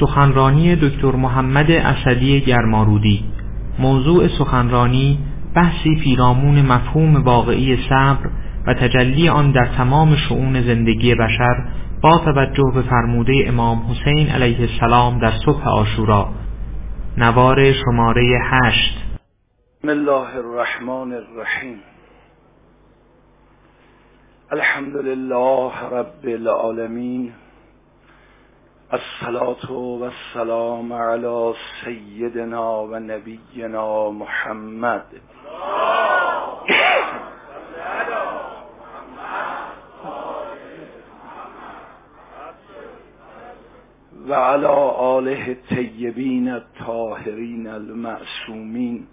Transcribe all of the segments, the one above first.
سخنرانی دکتر محمد اسدی گرمارودی. موضوع سخنرانی بحثی پیرامون مفهوم واقعی صبر و تجلی آن در تمام شعون زندگی بشر با توجه به فرموده امام حسین علیه السلام در صبح آشورا. نوار شماره هشت. بسم الله الرحمن الرحیم. الحمد لله رب العالمین. الصلاة والسلام على سیدنا و نبینا محمد. و على آله الطیبین الطاهرین المعصومین.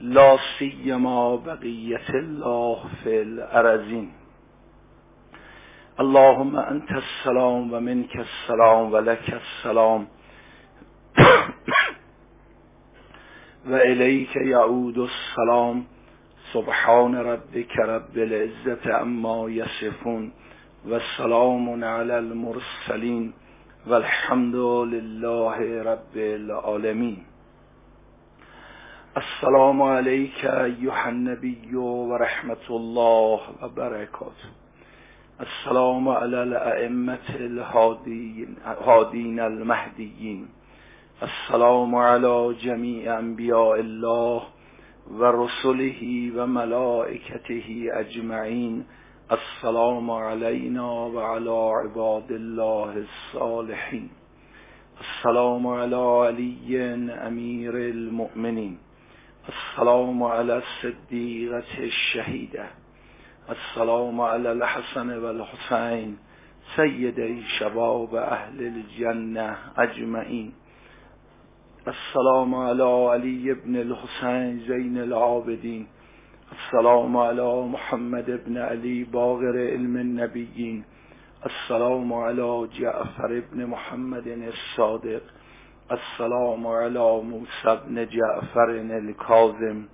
لا سیما بقیت الله فی الارزین اللهم انت السلام و منك السلام و لك السلام و الیک یعود السلام سبحان ربك رب العزت اما یصفون و سلام علی المرسلین والحمد لله رب العالمین السلام عليك أيها النبي ورحمة الله وبركاته السلام على الأئمة الهادين المهديين السلام على جميع أنبياء الله ورسله وملائكته أجمعين السلام علينا وعلى عباد الله الصالحين السلام على علي أمير المؤمنين السلام على الصديقة الشهيدة السلام على الحسن والحسين سيدي شباب أهل الجنة أجمعين السلام على علي بن الحسين زين العابدين السلام على محمد بن علي باغر علم النبيين السلام على جعفر بن محمد الصادق. السلام على موسى بن جعفر الكاظم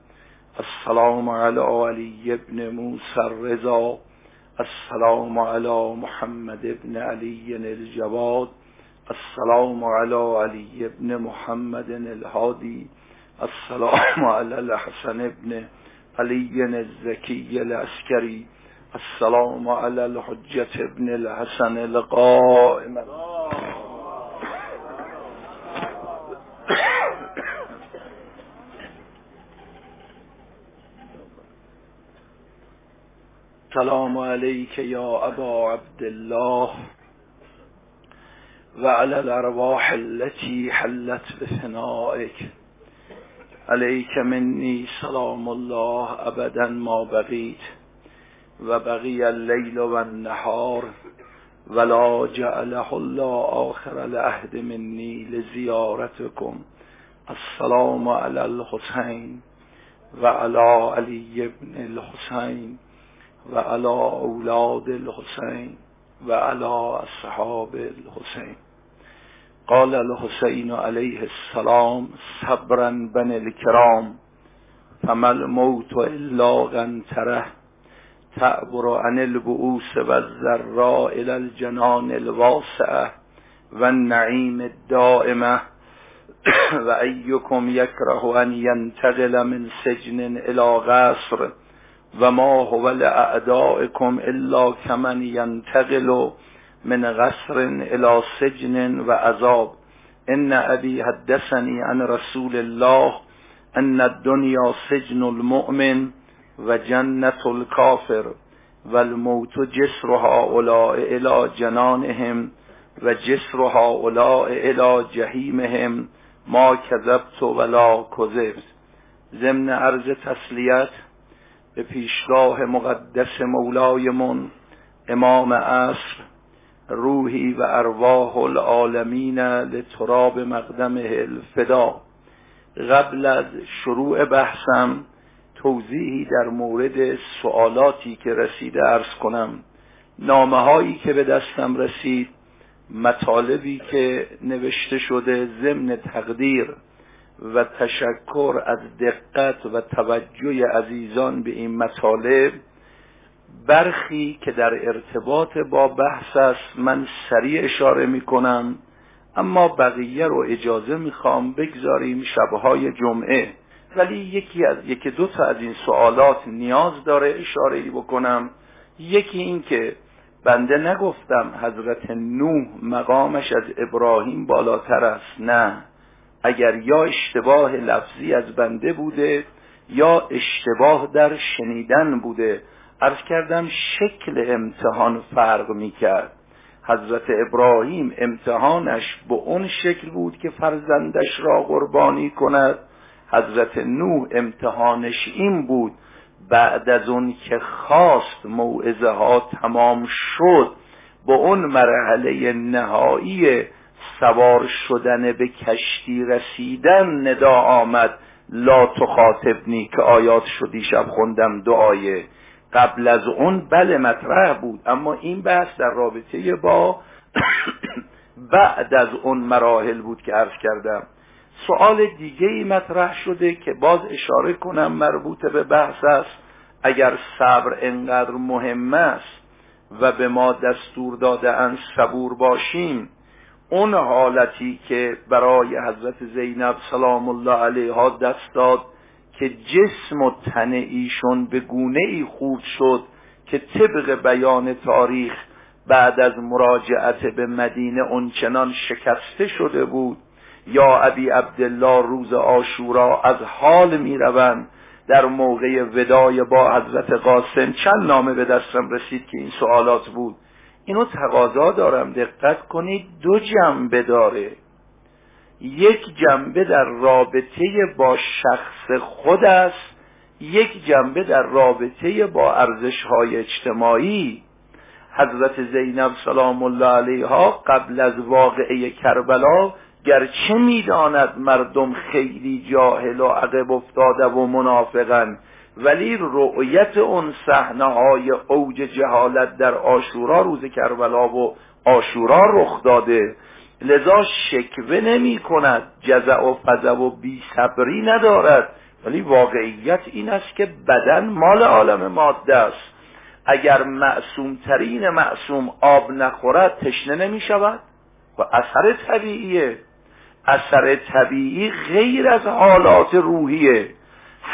السلام على علي بن موسى الرضا السلام على محمد بن علي الجواد السلام على علي بن محمد الهادي السلام على الحسن بن علي الزكي العسكري السلام على الحجة بن الحسن القائم. السلام عليك يا أبا عبد الله وعلى الأرواح التي حلت بفنائك عليك مني سلام الله أبدا ما بقيت وبقي الليل والنهار ولا جعله الله آخر العهد مني لزيارتكم. السلام على الحسين وعلى علي بن الحسين. وعلى أولاد الحسين وعلى أصحاب الحسين قال الحسين عليه السلام صبرا بن الكرام فما الموت إلا غنتره تعبر عن البؤوس والذراء إلى الجنان الواسعة والنعيم الدائمة وأيكم يكره أن ينتقل من سجن إلى غصر وما هو لأعدائكم إلا كمن ينتقل من غصر إلى سجن وعذاب إن أبي حدثني عن رسول الله أن الدنيا سجن المؤمن وجنة الكافر والموت جسر هؤلاء إلى جنانهم وجسر هؤلاء إلى جهيمهم ما كذبت ولا كذبت ضمن عرض تسلیت به پیشگاه مقدس مولایمون امام عصر روحی و ارواح العالمین لتراب مقدمه الفدا. قبل از شروع بحثم توضیحی در مورد سوالاتی که رسیده ارز کنم. نامه هایی که به دستم رسید مطالبی که نوشته شده ضمن تقدیر. و تشکر از دقت و توجه عزیزان به این مطالب برخی که در ارتباط با بحث است من سریع اشاره می کنم اما بقیه رو اجازه می‌خوام بگذاریم شبهای جمعه. ولی یکی از یکی دو تا از این سوالات نیاز داره اشاره ای بکنم. یکی این که بنده نگفتم حضرت نوح مقامش از ابراهیم بالاتر است. نه. اگر یا اشتباه لفظی از بنده بوده یا اشتباه در شنیدن بوده عرض کردم شکل امتحان فرق می‌کرد. حضرت ابراهیم امتحانش به اون شکل بود که فرزندش را قربانی کند. حضرت نوح امتحانش این بود بعد از اون که خواست موعظه ها تمام شد با اون مرحله نهایی سوار شدن به کشتی رسیدن ندا آمد. لا تخاطبنی که آیات شدی شب خوندم دعای. قبل از اون بله مطرح بود. اما این بحث در رابطه با بعد از اون مراحل بود که عرض کردم. سوال دیگه ای مطرح شده که باز اشاره کنم مربوط به بحث است. اگر صبر انقدر مهم است و به ما دستور داده ان صبور باشیم اون حالتی که برای حضرت زینب سلام الله علیها دست داد که جسم و تن ایشون به گونه ای خود شد که طبق بیان تاریخ بعد از مراجعت به مدینه اونچنان شکسته شده بود. یا ابی عبدالله روز آشورا از حال می‌روند در موقع ودای با حضرت قاسم چند نامه به دستم رسید که این سوالات بود. اینو تقاضا دارم. دقت کنید دو جنبه داره. یک جنبه در رابطه با شخص خود است یک جنبه در رابطه با ارزش های اجتماعی. حضرت زینب سلام الله علیها قبل از واقعه کربلا گرچه می‌داند مردم خیلی جاهل و عقب افتاده و منافقن ولی رؤیت اون صحنه های اوج جهالت در آشورا روز کربلا و آشورا رخ داده. لذا شکوه نمی کند جزع و فضع و بی صبری ندارد. ولی واقعیت این است که بدن مال عالم ماده است. اگر معصوم ترین معصوم آب نخورد تشنه نمی شود و اثر طبیعیه. اثر طبیعی غیر از حالات روحیه.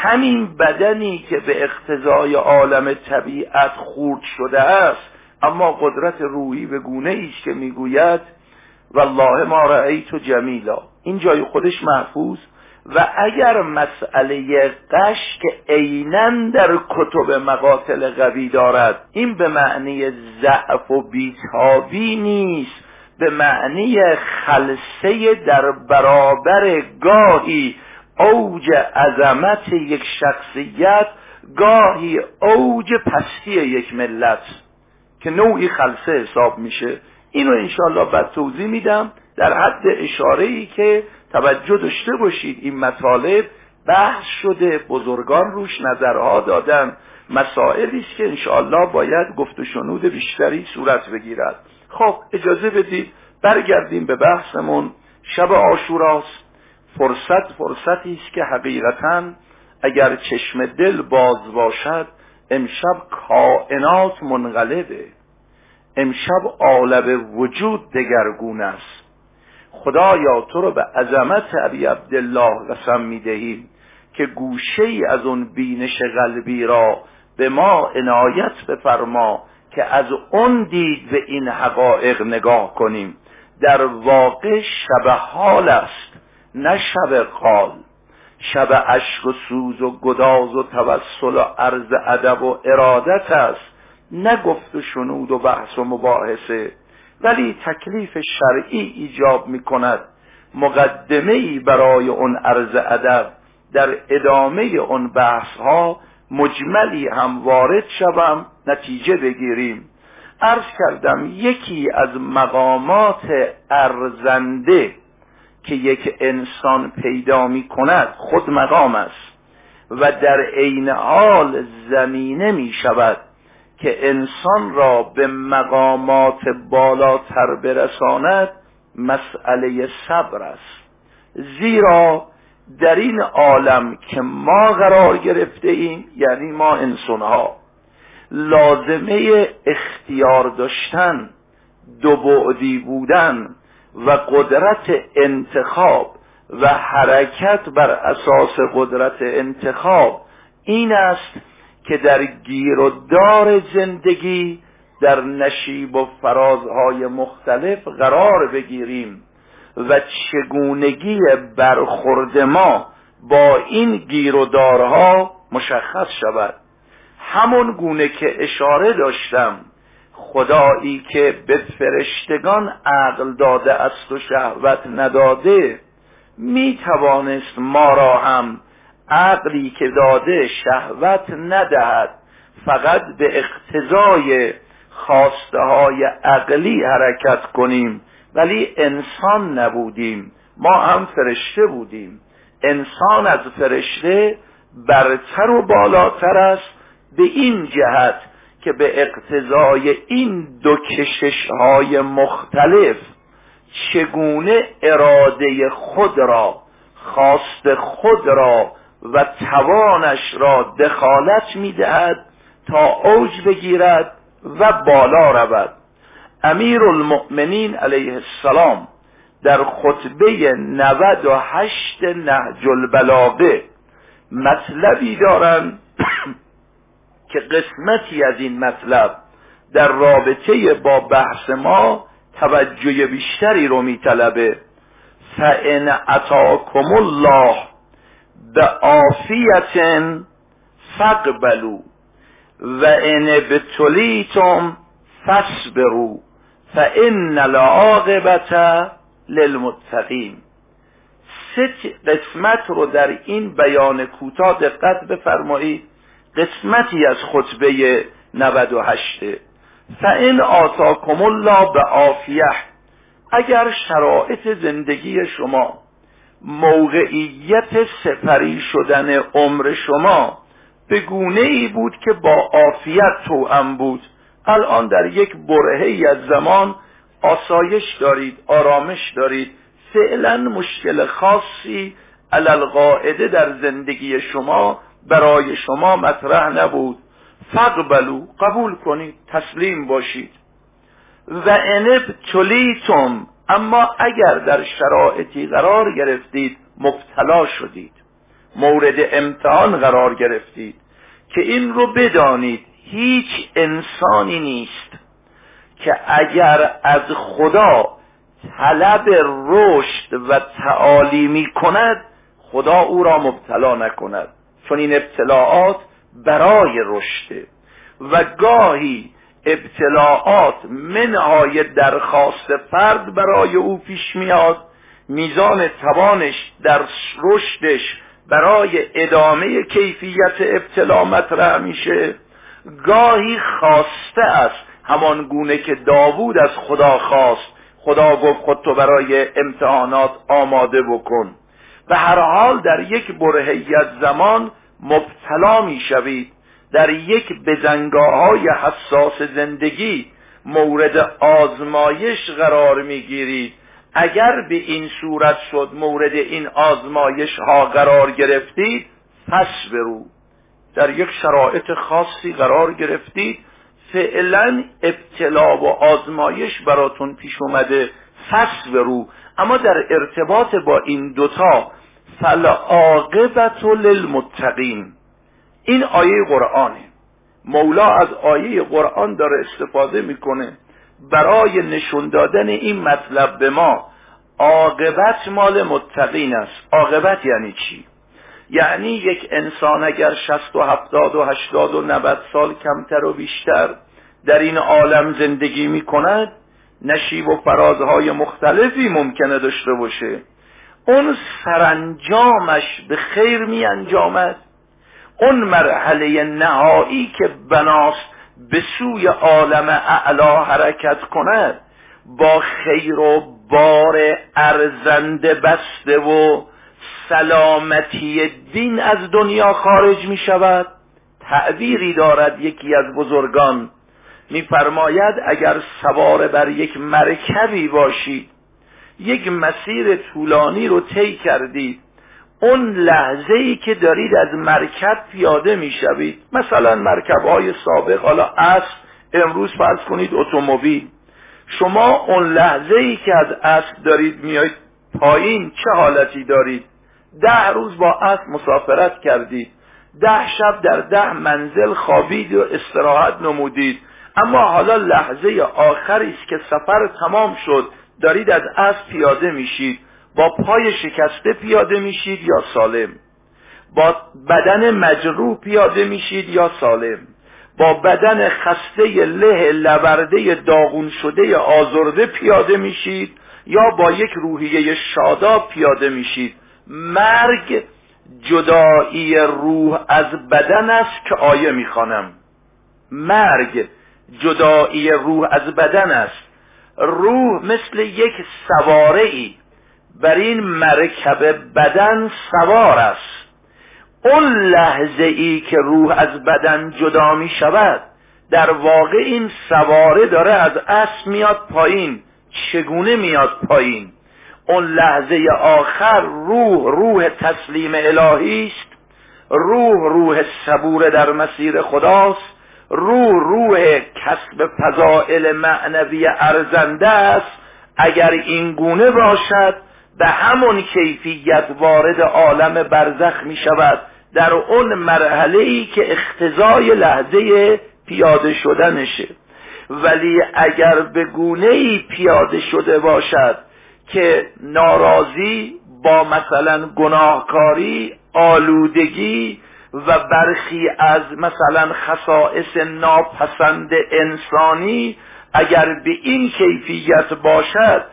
همین بدنی که به اقتضای عالم طبیعت خورد شده است اما قدرت روحی به گونه است که می‌گوید والله ما رأیت جمیلا. این جای خودش محفوظ. و اگر مسئله قش که عینا در کتب مقاتل قوی دارد این به معنی ضعف و بیتابی نیست به معنی خلصه در برابر گاهی اوج عظمت یک شخصیت گاهی اوج پستی یک ملت که نوعی خلصه حساب میشه. اینو انشالله بعد توضیح میدم. در حد اشاره ای که توجه داشته باشید این مطالب بحث شده بزرگان روش نظرها دادن. مسائلی است که انشاءالله باید گفت و شنود بیشتری صورت بگیرد. خب اجازه بدید برگردیم به بحثمون. شب آشوراست. فرصت فرصتی است که حقیقتا اگر چشم دل باز باشد امشب کائنات منقلبه. امشب عالم وجود دگرگون است. خدایا تو رو به عظمت ابی عبدالله قسم می‌دهیم که گوشه ای از اون بینش قلبی را به ما عنایت بفرما که از اون دید به این حقایق نگاه کنیم. در واقع شب حال است. نه شب قال شب عشق و سوز و گداز و توسل و عرض ادب و ارادت است. نه گفت و شنود و بحث و مباحثه ولی تکلیف شرعی ایجاب می کند مقدمه ای برای اون عرض ادب در ادامه اون بحث ها مجملی هم وارد شوم نتیجه بگیریم. عرض کردم یکی از مقامات ارزنده که یک انسان پیدا می کند خود مقام است و در عین حال زمینه می شود که انسان را به مقامات بالاتر برساند مسئله صبر است. زیرا در این عالم که ما قرار گرفته ایم یعنی ما انسان ها لازمه اختیار داشتن دو بعدی بودن و قدرت انتخاب و حرکت بر اساس قدرت انتخاب این است که در گیر و دار زندگی در نشیب و فرازهای مختلف قرار بگیریم و چگونگی برخورد ما با این گیر و دارها مشخص شود. همون گونه که اشاره داشتم خدایی که به فرشتگان عقل داده است و شهوت نداده می توانست ما را هم عقلی که داده شهوت ندهد. فقط به اقتضای خواسته های عقلی حرکت کنیم. ولی انسان نبودیم. ما هم فرشته بودیم. انسان از فرشته برتر و بالاتر است. به این جهت که به اقتضای این دو کشش های مختلف چگونه اراده خود را خواست خود را و توانش را دخالت می‌دهد تا اوج بگیرد و بالا رود. امیر المؤمنین علیه السلام در خطبه 98 نهج البلاغه مطلبی دارند که قسمتی از این مطلب در رابطه با بحث ما توجه بیشتری رو میطلبه. فان اتاکم الله به عافیت فقبلو و ان بتلیتم فصبروا فان العاقبت للمتقین سه قسمت رو در این بیان کوتاه دقت بفرمایید. قسمتی از خطبه 98 فان آتاکم الله به عافیه اگر شرایط زندگی شما موقعیت سفری شدن عمر شما به گونه ای بود که با عافیت توأم بود الان در یک برهه از زمان آسایش دارید آرامش دارید فعلا مشکل خاصی علالقاعده در زندگی شما برای شما مطرح نبود. فقبلو قبول کنید تسلیم باشید. و انب چلیتم اما اگر در شرایطی قرار گرفتید مبتلا شدید. مورد امتحان قرار گرفتید. که این رو بدانید هیچ انسانی نیست که اگر از خدا طلب رشد و تعالی می کند خدا او را مبتلا نکند. چون این ابتلاعات برای رشده و گاهی ابتلاعات منهای درخواست فرد برای او پیش میاد میزان توانش در رشدش برای ادامه کیفیت ابتلا مطرح میشه. گاهی خواسته است همان گونه که داوود از خدا خواست خدا گفت خود تو برای امتحانات آماده بکن. و هر حال در یک برهیت زمان مبتلا می‌شوید. در یک بزنگاه های حساس زندگی مورد آزمایش قرار می‌گیرید. اگر به این صورت شد مورد این آزمایش ها قرار گرفتید پس برو. در یک شرایط خاصی قرار گرفتید. فعلا ابتلا و آزمایش براتون پیش اومده فصل برو. اما در ارتباط با این دوتا فالعاقبت للمتقین این آیه قرآنه. مولا از آیه قرآن داره استفاده می‌کنه برای نشون دادن این مطلب به ما. عاقبت مال متقین است. عاقبت یعنی چی؟ یعنی یک انسان اگر شست و هفتاد و هشتاد و نوت سال کمتر و بیشتر در این عالم زندگی می کند نشیب و فرازهای مختلفی ممکنه داشته باشه. اون سرانجامش به خیر می انجامد اون مرحله نهایی که بناست به سوی عالم اعلا حرکت کند با خیر و بار ارزنده بسته و سلامتی دین از دنیا خارج می شود تعبیری دارد یکی از بزرگان. میفرماید اگر سوار بر یک مرکبی باشید یک مسیر طولانی رو طی کردید. اون لحظه ای که دارید از مرکب پیاده می‌شوید. مثلا مرکب های سابق حالا اصل امروز فرض کنید اتومبیل. شما اون لحظه ای که از اسب دارید میایید پایین چه حالتی دارید؟ ده روز با اسب مسافرت کردید. ده شب در ده منزل خوابید و استراحت نمودید. اما حالا لحظه آخری است که سفر تمام شد. دارید از اسب پیاده میشید با پای شکسته پیاده میشید یا سالم؟ با بدن مجروح پیاده میشید یا سالم؟ با بدن خسته له لبرده داغون شده آزرده پیاده میشید یا با یک روحیه شاداب پیاده میشید؟ مرگ جدایی روح از بدن است که آیه می‌خوانم. مرگ جدایی روح از بدن است. روح مثل یک سواره بر این مرکب بدن سوار است. اون لحظه ای که روح از بدن جدا می شود در واقع این سواره داره از اسب میاد پایین. چگونه میاد پایین؟ اون لحظه آخر روح روح تسلیم الهی است. روح روح صبور در مسیر خداست. روح روح کسب فضائل معنوی ارزنده است. اگر این گونه باشد به همون کیفیت وارد عالم برزخ می شود. در اون مرحله ای که اختزای لحظه پیاده شدنشه. ولی اگر به گونه ای پیاده شده باشد که ناراضی با مثلا گناهکاری آلودگی و برخی از مثلا خصائص ناپسند انسانی اگر به این کیفیت باشد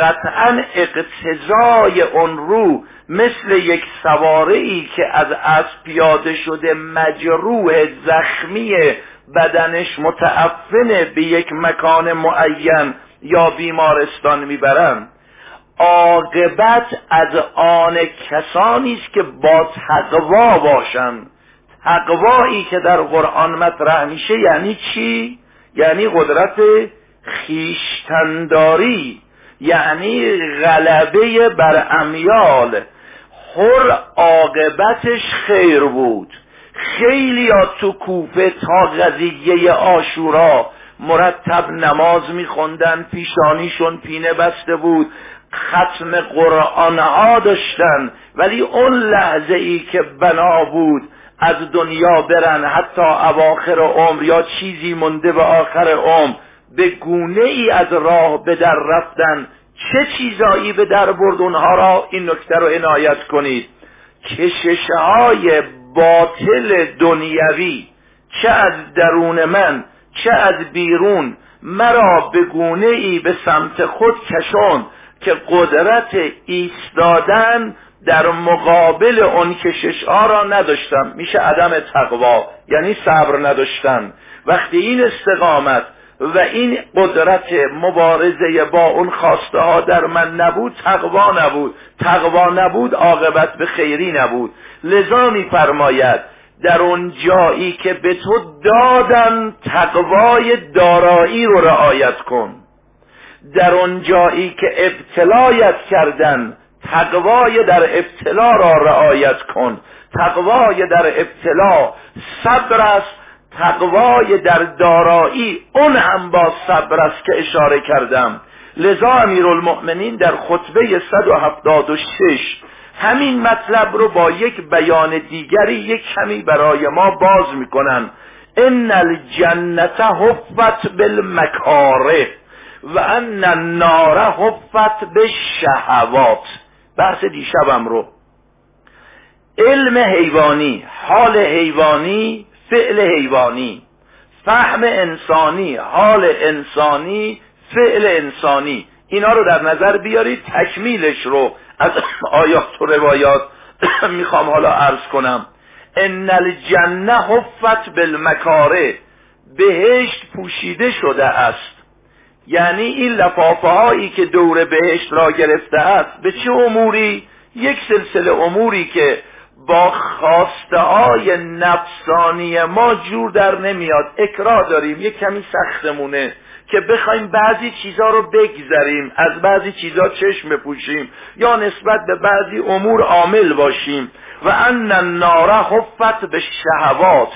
قطعا اقتضای اون رو مثل یک سواره ای که از اسب پیاده شده مجروح زخمی بدنش متعفنه به یک مکان معین یا بیمارستان می‌برن عاقبت از آن کسانی است که با تقوا باشند. تقوایی که در قرآن مطرح میشه یعنی چی؟ یعنی قدرت خیشتنداری یعنی غلبه بر امیال. هر عاقبتش خیر بود. خیلی ها تو کوفه تا قضیه آشورا مرتب نماز میخوندن پیشانیشون پینه بسته بود. ختم قرآن ها داشتن. ولی اون لحظه ای که بنا بود از دنیا برن حتی اواخر عمر یا چیزی مونده به آخر عمر به گونه ای از راه به در رفتن چه چیزایی به در برد اونها را؟ این نکته رو عنایت کنید. کشش های باطل دنیوی چه از درون من چه از بیرون مرا به گونه ای به سمت خود کشون که قدرت ایستادن در مقابل اون کشش ها را نداشتم. میشه عدم تقوا یعنی صبر نداشتن. وقتی این استقامت و این قدرت مبارزه با اون خواسته ها در من نبود تقوا نبود. تقوا نبود عاقبت به خیری نبود. لذا میفرماید در اون جایی که به تو دادن تقوای دارایی رو رعایت کن. در اون جایی که ابتلایت کردن تقوای در ابتلا را رعایت کن. تقوای در ابتلا صبر است تقوای در دارایی اون هم با صبر است که اشاره کردم. لذا المؤمنین در خطبه 176 همین مطلب رو با یک بیان دیگری یک کمی برای ما باز می‌کنن. ان الجنت حفت بالمکاره و ان النار حفت بالشهوات. بحث دیشبم رو. علم حیوانی حال حیوانی فعل حیوانی. فهم انسانی حال انسانی فعل انسانی. اینا رو در نظر بیارید تکمیلش رو از آیات و روایات می‌خوام حالا عرض کنم. ان الجنه حفت بالمکاره. بهشت پوشیده شده است. یعنی این لفافه هایی که دور بهشت را گرفته است به چه اموری؟ یک سلسله اموری که با خواسته های نفسانی ما جور در نمیاد. اکراه داریم یک کمی سختمونه که بخوایم بعضی چیزها رو بگذریم از بعضی چیزها چشم بپوشیم یا نسبت به بعضی امور عامل باشیم. و ان النار حفت به شهوات.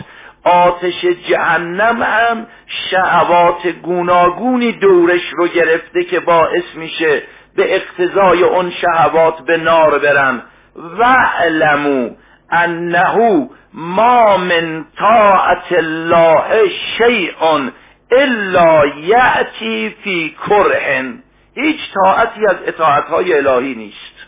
آتش جهنم هم شهوات گوناگونی دورش رو گرفته که باعث میشه به اقتضای اون شهوات به نار برن. و علمو انه ما من طاعت الله شیء الا یأتی فی کرهن هیچ طاعتی از اطاعتهای الهی نیست.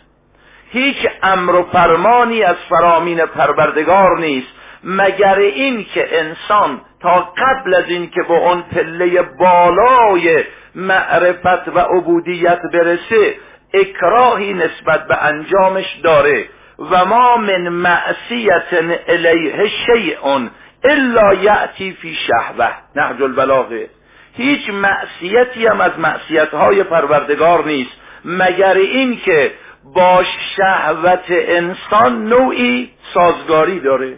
هیچ امر و فرمانی از فرامین پروردگار نیست. مگر این که انسان تا قبل از این که به اون پله بالای معرفت و عبودیت برسه اکراهی نسبت به انجامش داره. و ما من معصیت الیه شیء الا یأتی فی شهوه. نهج البلاغه هیچ معصیتی هم از معصیتهای پروردگار نیست مگر این که با شهوت انسان نوعی سازگاری داره.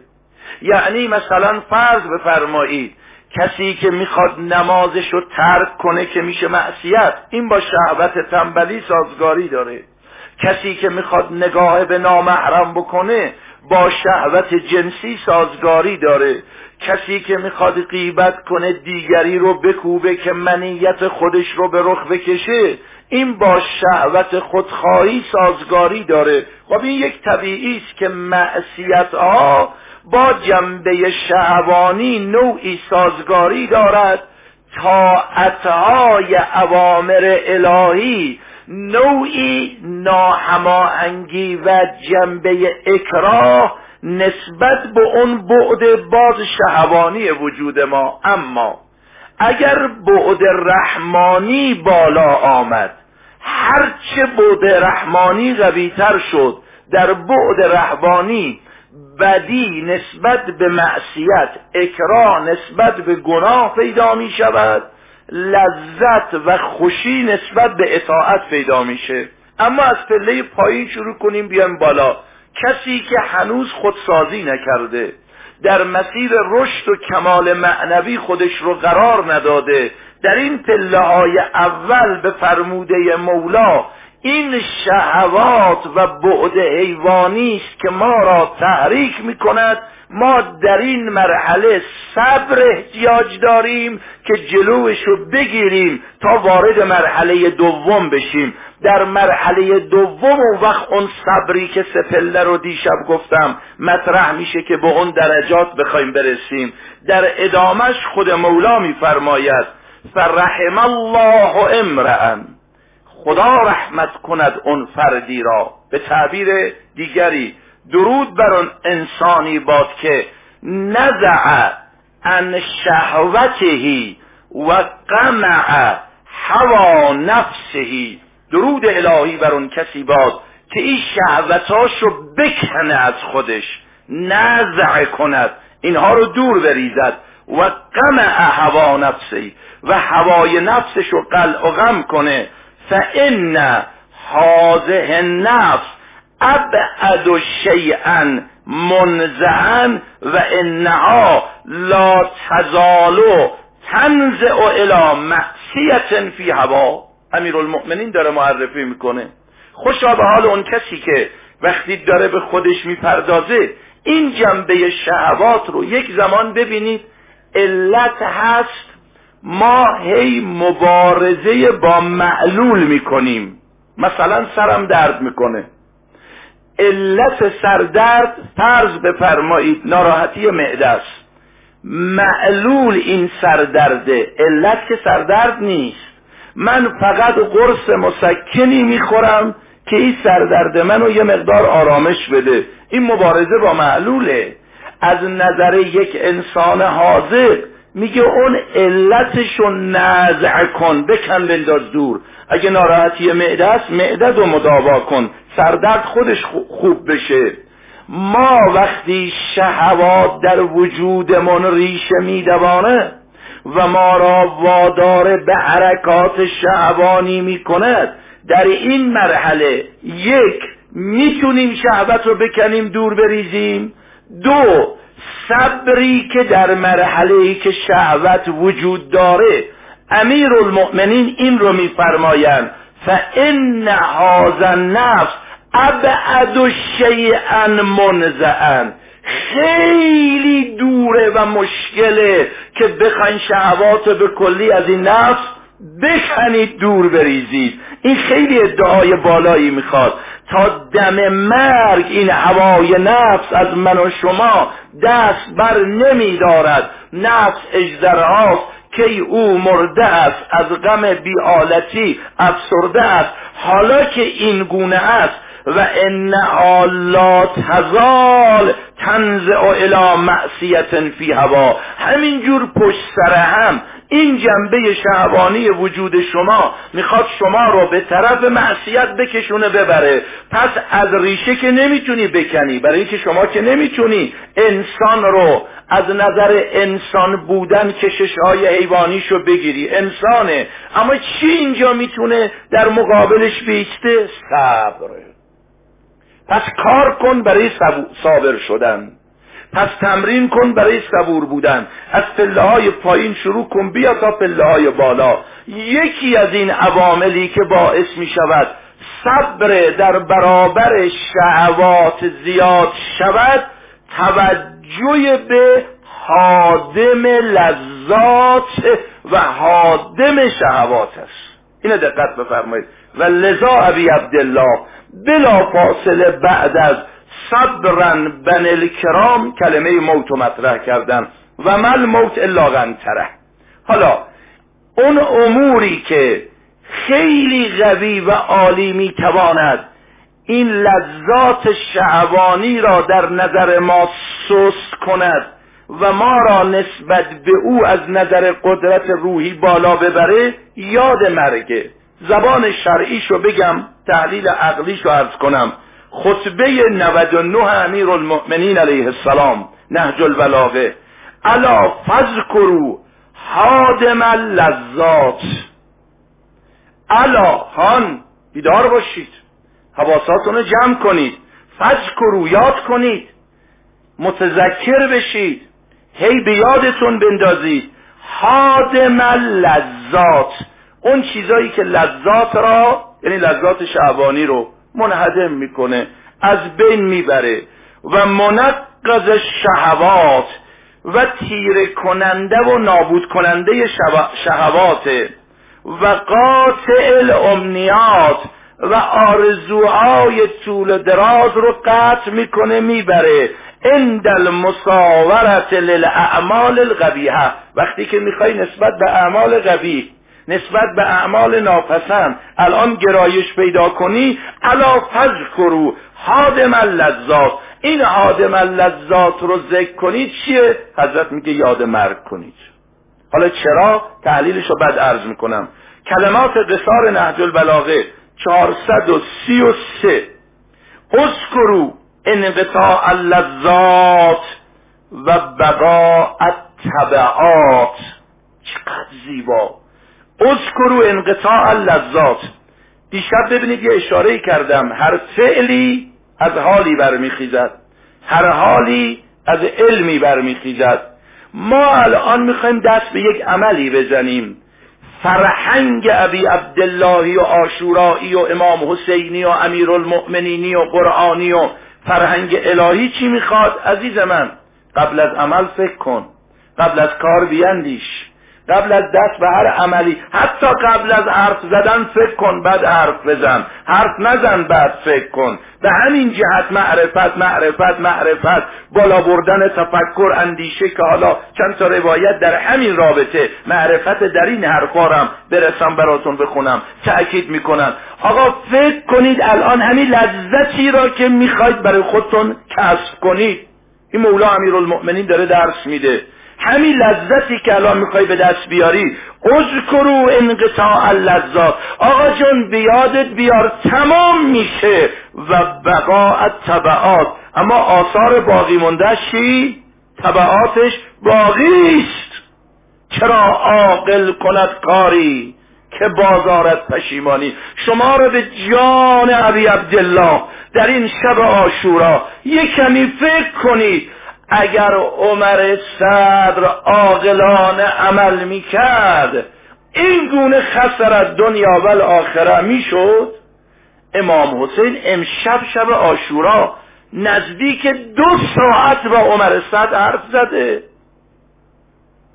یعنی مثلا فرض بفرمایید کسی که می‌خواد نمازش رو ترک کنه که میشه معصیت این با شهوت تنبلی سازگاری داره. کسی که می‌خواد نگاه به نامحرم بکنه با شهوت جنسی سازگاری داره. کسی که می‌خواد غیبت کنه دیگری رو بکوبه که منیت خودش رو به رخ بکشه این با شهوت خودخواهی سازگاری داره. خب این یک طبیعی است که معصیت ها با جنبه شهوانی نوعی سازگاری دارد طاعتهای اوامر الهی نوعی ناهماهنگی و جنبه اکراه نسبت به اون بعد باز شهوانی وجود ما. اما اگر بعد رحمانی بالا آمد هرچه بعد رحمانی قویتر شد در بعد رحمانی بدی نسبت به معصیت اکراه نسبت به گناه پیدا می شود لذت و خوشی نسبت به اطاعت پیدا میشه اما از پله پایین شروع کنیم بیایم بالا. کسی که هنوز خودسازی نکرده در مسیر رشد و کمال معنوی خودش رو قرار نداده در این پله های اول به فرموده مولا این شهوات و بعد حیوانی است که ما را تحریک می کند ما در این مرحله صبر احتیاج داریم که جلوش رو بگیریم تا وارد مرحله دوم بشیم. در مرحله دوم و وقت اون صبری که سپله رو دیشب گفتم مطرح میشه که به اون درجات بخوایم برسیم. در ادامش خود مولا میفرماید فرحم الله امرأن. خدا رحمت کند اون فردی را. به تعبیر دیگری درود بر اون انسانی باد که نزع ان شهوتهی و قمع هوا نفسهی. درود الهی بر اون کسی باد که این شهوتاش رو بکنه از خودش نزع کند. اینها رو دور بریزد و قمع هوا نفسی و هوای نفسش رو قلع و غم کنه. فان هذه النفس ابعد شیئا منزعا و انها لا تزال تنزع الى معصیت فی هوا. المؤمنین داره معرفی می‌کنه. خوشا به حال اون کسی که وقتی داره به خودش می‌پردازه این جنبه شهوات رو یک زمان ببینید علت هست ما هی مبارزه با معلول می‌کنیم. مثلا سرم درد می‌کنه. علت سردرد فرض بفرمایید ناراحتی معده است. معلول این سردرده علت که سردرد نیست. من فقط قرص مسکنی می‌خورم که این سردرد منو یه مقدار آرامش بده. این مبارزه با معلوله. از نظر یک انسان حاضر میگه اون علتشو نزع کن بکن بنداز دور. اگه ناراحتی معده است معده رو مداوا کن. سردرد خودش خوب بشه. ما وقتی شهوات در وجودمون ریشه میدوانه و ما را وادار به حرکات شهوانی می‌کند در این مرحله یک می‌تونیم شهوت رو بکنیم دور بریزیم. دو صبری که در مرحله که شهوت وجود داره امیر المؤمنین این رو میفرمایند فان هذا النفس ابعد شیئا منزعا. خیلی دوره و مشکله که بخواین شهوات به کلی از این نفس بکنید دور بریزید. این خیلی ادعای بالایی می‌خواد. تا دم مرگ این هوای نفس از من و شما دست بر نمیدارد. نفس اجدرهاست که او مرده است از غم بیالتی افسرده است. حالا که این گونه است و ان لا تزال تنزع الى معصیت فی هوا. همینجور پشت سر هم این جنبه شهوانی وجود شما می‌خواد شما رو به طرف معصیت بکشونه ببره. پس از ریشه که نمی‌تونی بکنی برای اینکه شما که نمی‌تونی انسان رو از نظر انسان بودن کشش های حیوانیشو بگیری. انسانه. اما چی اینجا می‌تونه در مقابلش بیسته؟ صبر. پس کار کن برای صابر شدن. پس تمرین کن برای صبور بودن. از پله های پایین شروع کن بیا تا پله های بالا. یکی از این عواملی که باعث می شود صبر در برابر شهوات زیاد شود توجه به حادم لذات و حادم شهوات است. اینو دقت بفرمایید. و لذا ابی عبدالله بلا فاصله بعد از صبرن بن الکرام کلمه موت مطرح کردن و مل موت الا غنتره حالا اون اموری که خیلی قوی و عالی می‌تواند این لذات شعبانی را در نظر ما سست کند و ما را نسبت به او از نظر قدرت روحی بالا ببره یاد مرگه. زبان شرعیشو بگم تحلیل عقلیشو عرض کنم. خطبه 99 امیر المؤمنین علیه السلام نهج البلاغه. الا فذکرو حادم اللذات. الا هان بیدار باشید حواساتون رو جمع کنید فذکرو یاد کنید متذکر بشید هی به یادتون بندازید. حادم اللذات. اون چیزایی که لذات را یعنی لذات شعبانی رو منهدم می‌کنه از بین می‌بره و منقض شهوات و تیره کننده و نابود کننده شهوات و قاطع الامنیات و آرزوهای طول دراز رو قطع می‌کنه می‌بره. عند المساورت للاعمال القبیحه وقتی که می‌خوای نسبت به اعمال قبیح نسبت به اعمال ناپسند الان گرایش پیدا کنی الا فذکرو حادم اللذات. این حادم اللذات رو ذکر کنید چیه؟ حضرت میگه یاد مرگ کنید. حالا چرا؟ تحلیلش رو بعد عرض می‌کنم. کلمات قصار نهج البلاغه 433 اذکرو انقطاع اللذات و بقاء التبعات. چقدر زیبا. اذکرو انقطاع اللذات. دیشب ببینید یه اشاره کردم. هر فعلی از حالی برمیخیزد. هر حالی از علمی برمیخیزد. ما الان می‌خوایم دست به یک عملی بزنیم. فرهنگ ابی عبداللهی و آشورایی و امام حسینی و امیر المؤمنینی و قرآنی و فرهنگ الهی چی می‌خواد؟ عزیز من قبل از عمل فکر کن. قبل از کار بیندیش قبل از دست به هر عملی. حتی قبل از حرف زدن فکر کن بعد حرف بزن. حرف نزن بعد فکر کن. به همین جهت معرفت معرفت معرفت. بالا بردن تفکر اندیشه که حالا چند تا روایت در همین رابطه. معرفت در این حرفارم برسم براتون بخونم. تأکید می‌کنم. آقا فکر کنید الان همین لذتی را که می‌خواید برای خودتون کسب کنید. این مولا امیرالمؤمنین داره درس میده. همین لذتی که الان می‌خوای به دست بیاری اذکرو انقطاع اللذات. آقا جون بیادت بیار تمام میشه و بقاء تبعات اما آثار باقی مونده چی؟ تبعاتش باقی است چرا عاقل کند کاری که بازارت پشیمانی؟ شما رو به جان ابی عبدالله در این شب آشورا یک کمی فکر کنید. اگر عمر صدر عاقلانه عمل می‌کرد این گونه خسر دنیا و آخره می‌شد؟ امام حسین امشب شب آشورا نزدیک دو ساعت با عمر سعد حرف زده.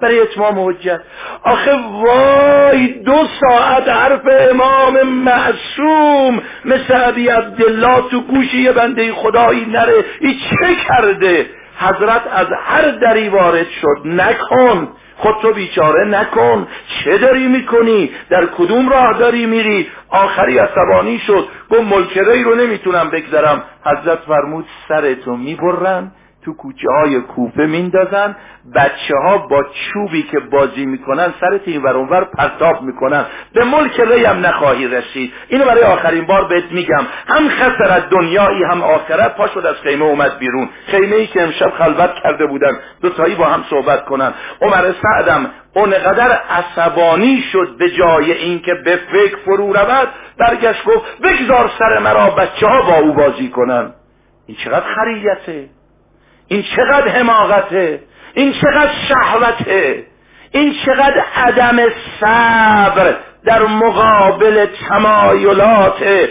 برای اتمام حجت. آخه وای دو ساعت حرف امام معصوم مثل عبی عبدالله تو گوش یه بنده خدایی نره. ای چه کرده؟ حضرت از هر دری وارد شد نکن. خودتو بیچاره نکن. چه داری می‌کنی؟ در کدوم راه داری میری؟ آخری عصبانی شد. گفت ملکره رو نمی‌تونم بگذرم. حضرت فرمود سرتو می‌برن. تو کوچه های کوفه میندازن. بچه ها با چوبی که بازی می‌کنن سر این ور پرتاب می‌کنن. به ملک ری هم نخواهی رسید. اینو برای آخرین بار بهت میگم. هم خسرت دنیایی هم آخرت. پا شد از خیمه اومد بیرون. خیمه ای که امشب خلوت کرده بودن. دوتایی با هم صحبت کنن. عمر سعدم اونقدر عصبانی شد به جای اینکه به فکر فرو رود. برگشت گفت بگذار سر مرا بچه ها با او بازی کنن. این چقدر خریته. این چقدر حماقته این چقدر شهوته این چقدر عدم صبر در مقابل تمایلات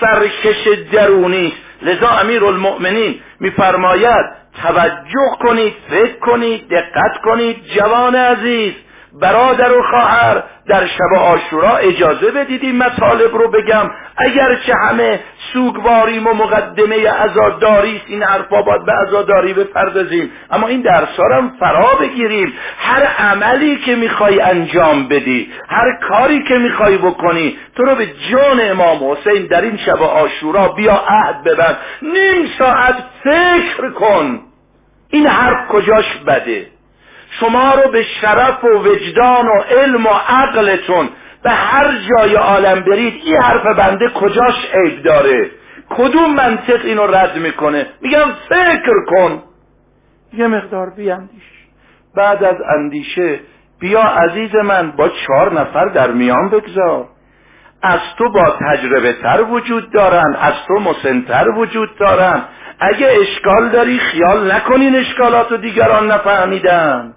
سرکش درونی. لذا امیر المؤمنین میفرماید توجه کنید فکر کنید دقت کنید جوان عزیز. برادر و خواهر در شب آشورا اجازه بدید این مطالب رو بگم. اگرچه همه سوگواریم و مقدمه عزاداری است این حرفا باید به عزاداری بپردازیم. اما این درسا هم فرا بگیریم. هر عملی که می‌خوای انجام بدی هر کاری که می‌خوای بکنی تو رو به جان امام حسین در این شب آشورا بیا عهد ببند نیم ساعت فکر کن. این حرف کجاش بده؟ شما رو به شرف و وجدان و علم و عقلتون به هر جای عالم برید این حرف بنده کجاش عیب داره؟ کدوم منطق اینو رد می‌کنه؟ میگم فکر کن. یه مقدار بیاندیش. بعد از اندیشه بیا عزیز من با چهار نفر در میان بگذار. از تو با تجربه تر وجود دارن از تو مسنتر وجود دارن. اگه اشکال داری خیال نکنین اشکالات و دیگران نفهمیدن.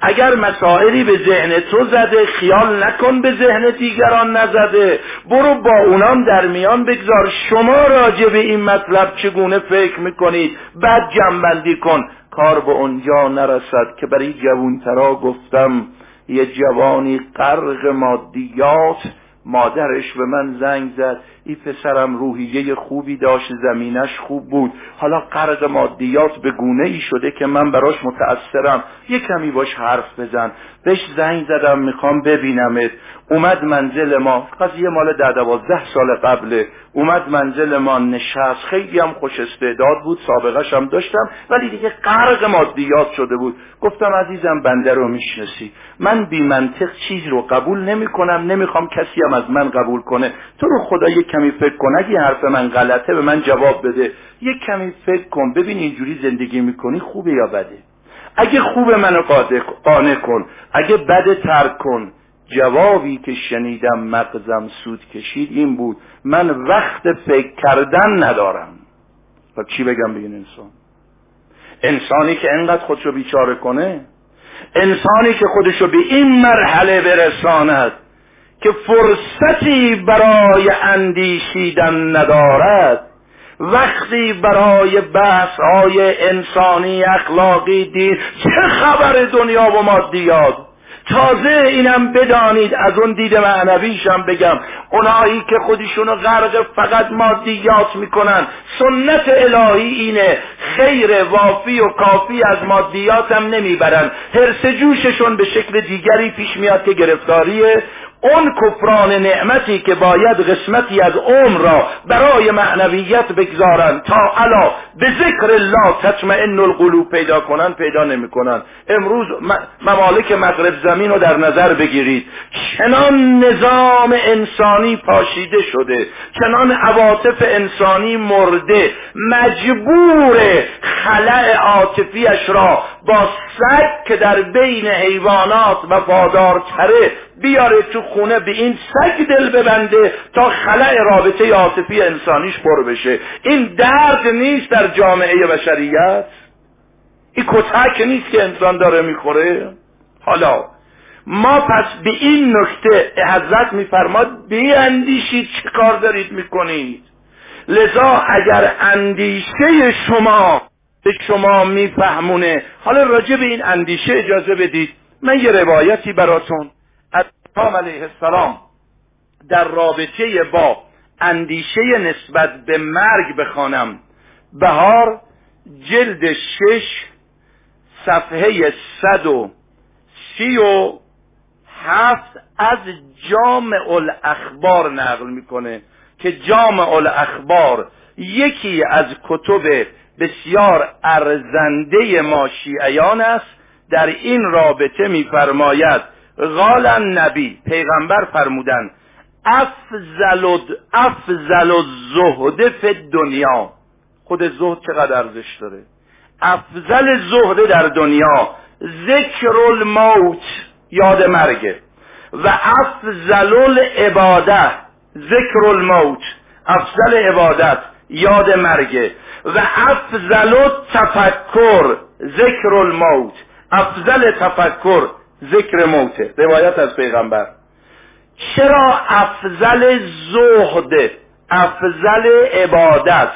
اگر مسائلی به ذهن تو زده خیال نکن به ذهن دیگران نزده. برو با اونام در میان بگذار. شما راجع به این مطلب چگونه فکر می‌کنید؟ بعد جنبندی کن. کار به اونجا نرسد که برای جوونترا گفتم یه جوانی غرق مادیات مادرش به من زنگ زد. این پسرم روحیه خوبی داشت زمینش خوب بود. حالا قرض مادیات به گونه ای شده که من براش متأثرم. یه کمی باش حرف بزن. بهش زنگ زدم می‌خوام ببینمت. اومد منزل ما. قضیه مال ده دوازده سال قبله. اومد منزل ما نشست. خیلی هم خوش استعداد بود سابقش هم داشتم ولی دیگه غرق مادیات شده بود. گفتم عزیزم بنده رو می‌شناسی. من بی منطق چیز رو قبول نمی کنم نمی‌خوام کسی هم از من قبول کنه. تو رو خدا یک کمی فکر کن. اگه حرف من غلطه به من جواب بده. یک کمی فکر کن. ببین اینجوری زندگی می‌کنی خوبه یا بده؟ اگه خوب منو قانع کن. اگه بده ترک کن. جوابی که شنیدم مغزم سود کشید این بود. من وقت فکر کردن ندارم. و چی بگم به این انسان؟ انسانی که انقدر خودشو بیچاره کنه انسانی که خودشو به این مرحله برساند که فرصتی برای اندیشیدن ندارد. وقتی برای بحث های انسانی اخلاقی دین چه خبر دنیا و مادیات تازه اینم بدانید از اون دید معنویشم بگم اونایی که خودشونو غرق فقط مادیات می‌کنن. سنت الهی اینه خیر وافی و کافی از مادیات هم نمی‌برن. هرس جوششون به شکل دیگری پیش میاد که گرفتاریه. اون کفران نعمتی که باید قسمتی از عمر را برای معنویت بگذارن تا علا به ذکر الله تطمئن القلوب پیدا کنن پیدا نمی‌کنن. امروز ممالک مغرب زمین رو در نظر بگیرید. چنان نظام انسانی پاشیده شده چنان عواطف انسانی مرده مجبور خلع عاطفیش را با سگ که در بین حیوانات وفادارتره بیاره تو خونه به این سگ دل ببنده تا خلع رابطه عاطفی انسانیش پر بشه. این درد نیست در جامعه بشریت. این کتک نیست که انسان داره می‌خوره. حالا ما پس به این نکته حضرت میفرماد بیاندیشید چه کار دارید می‌کنید. لذا اگر اندیشه شما به شما میفهمونه حالا راجع به این اندیشه اجازه بدید. من یه روایتی براتون امام علیه السلام در رابطه با اندیشه نسبت به مرگ بخوانم. بهار جلد شش صفحه صد و سی و هفت از جامع الاخبار نقل می‌کنه که جامع الاخبار یکی از کتب بسیار ارزنده ما شیعیان است. در این رابطه میفرماید قال نبی پیغمبر فرمودن افضل افضل الزهد فی دنیا خود زهد چقدر ارزش داره؟ افضل زهد در دنیا ذکر الموت یاد مرگه. و افضل العباده ذکر الموت افضل عبادت یاد مرگه. و افضل تفکر ذکر الموت افضل تفکر ذکر موته روایت از پیغمبر. چرا افضل زهد افضل عبادت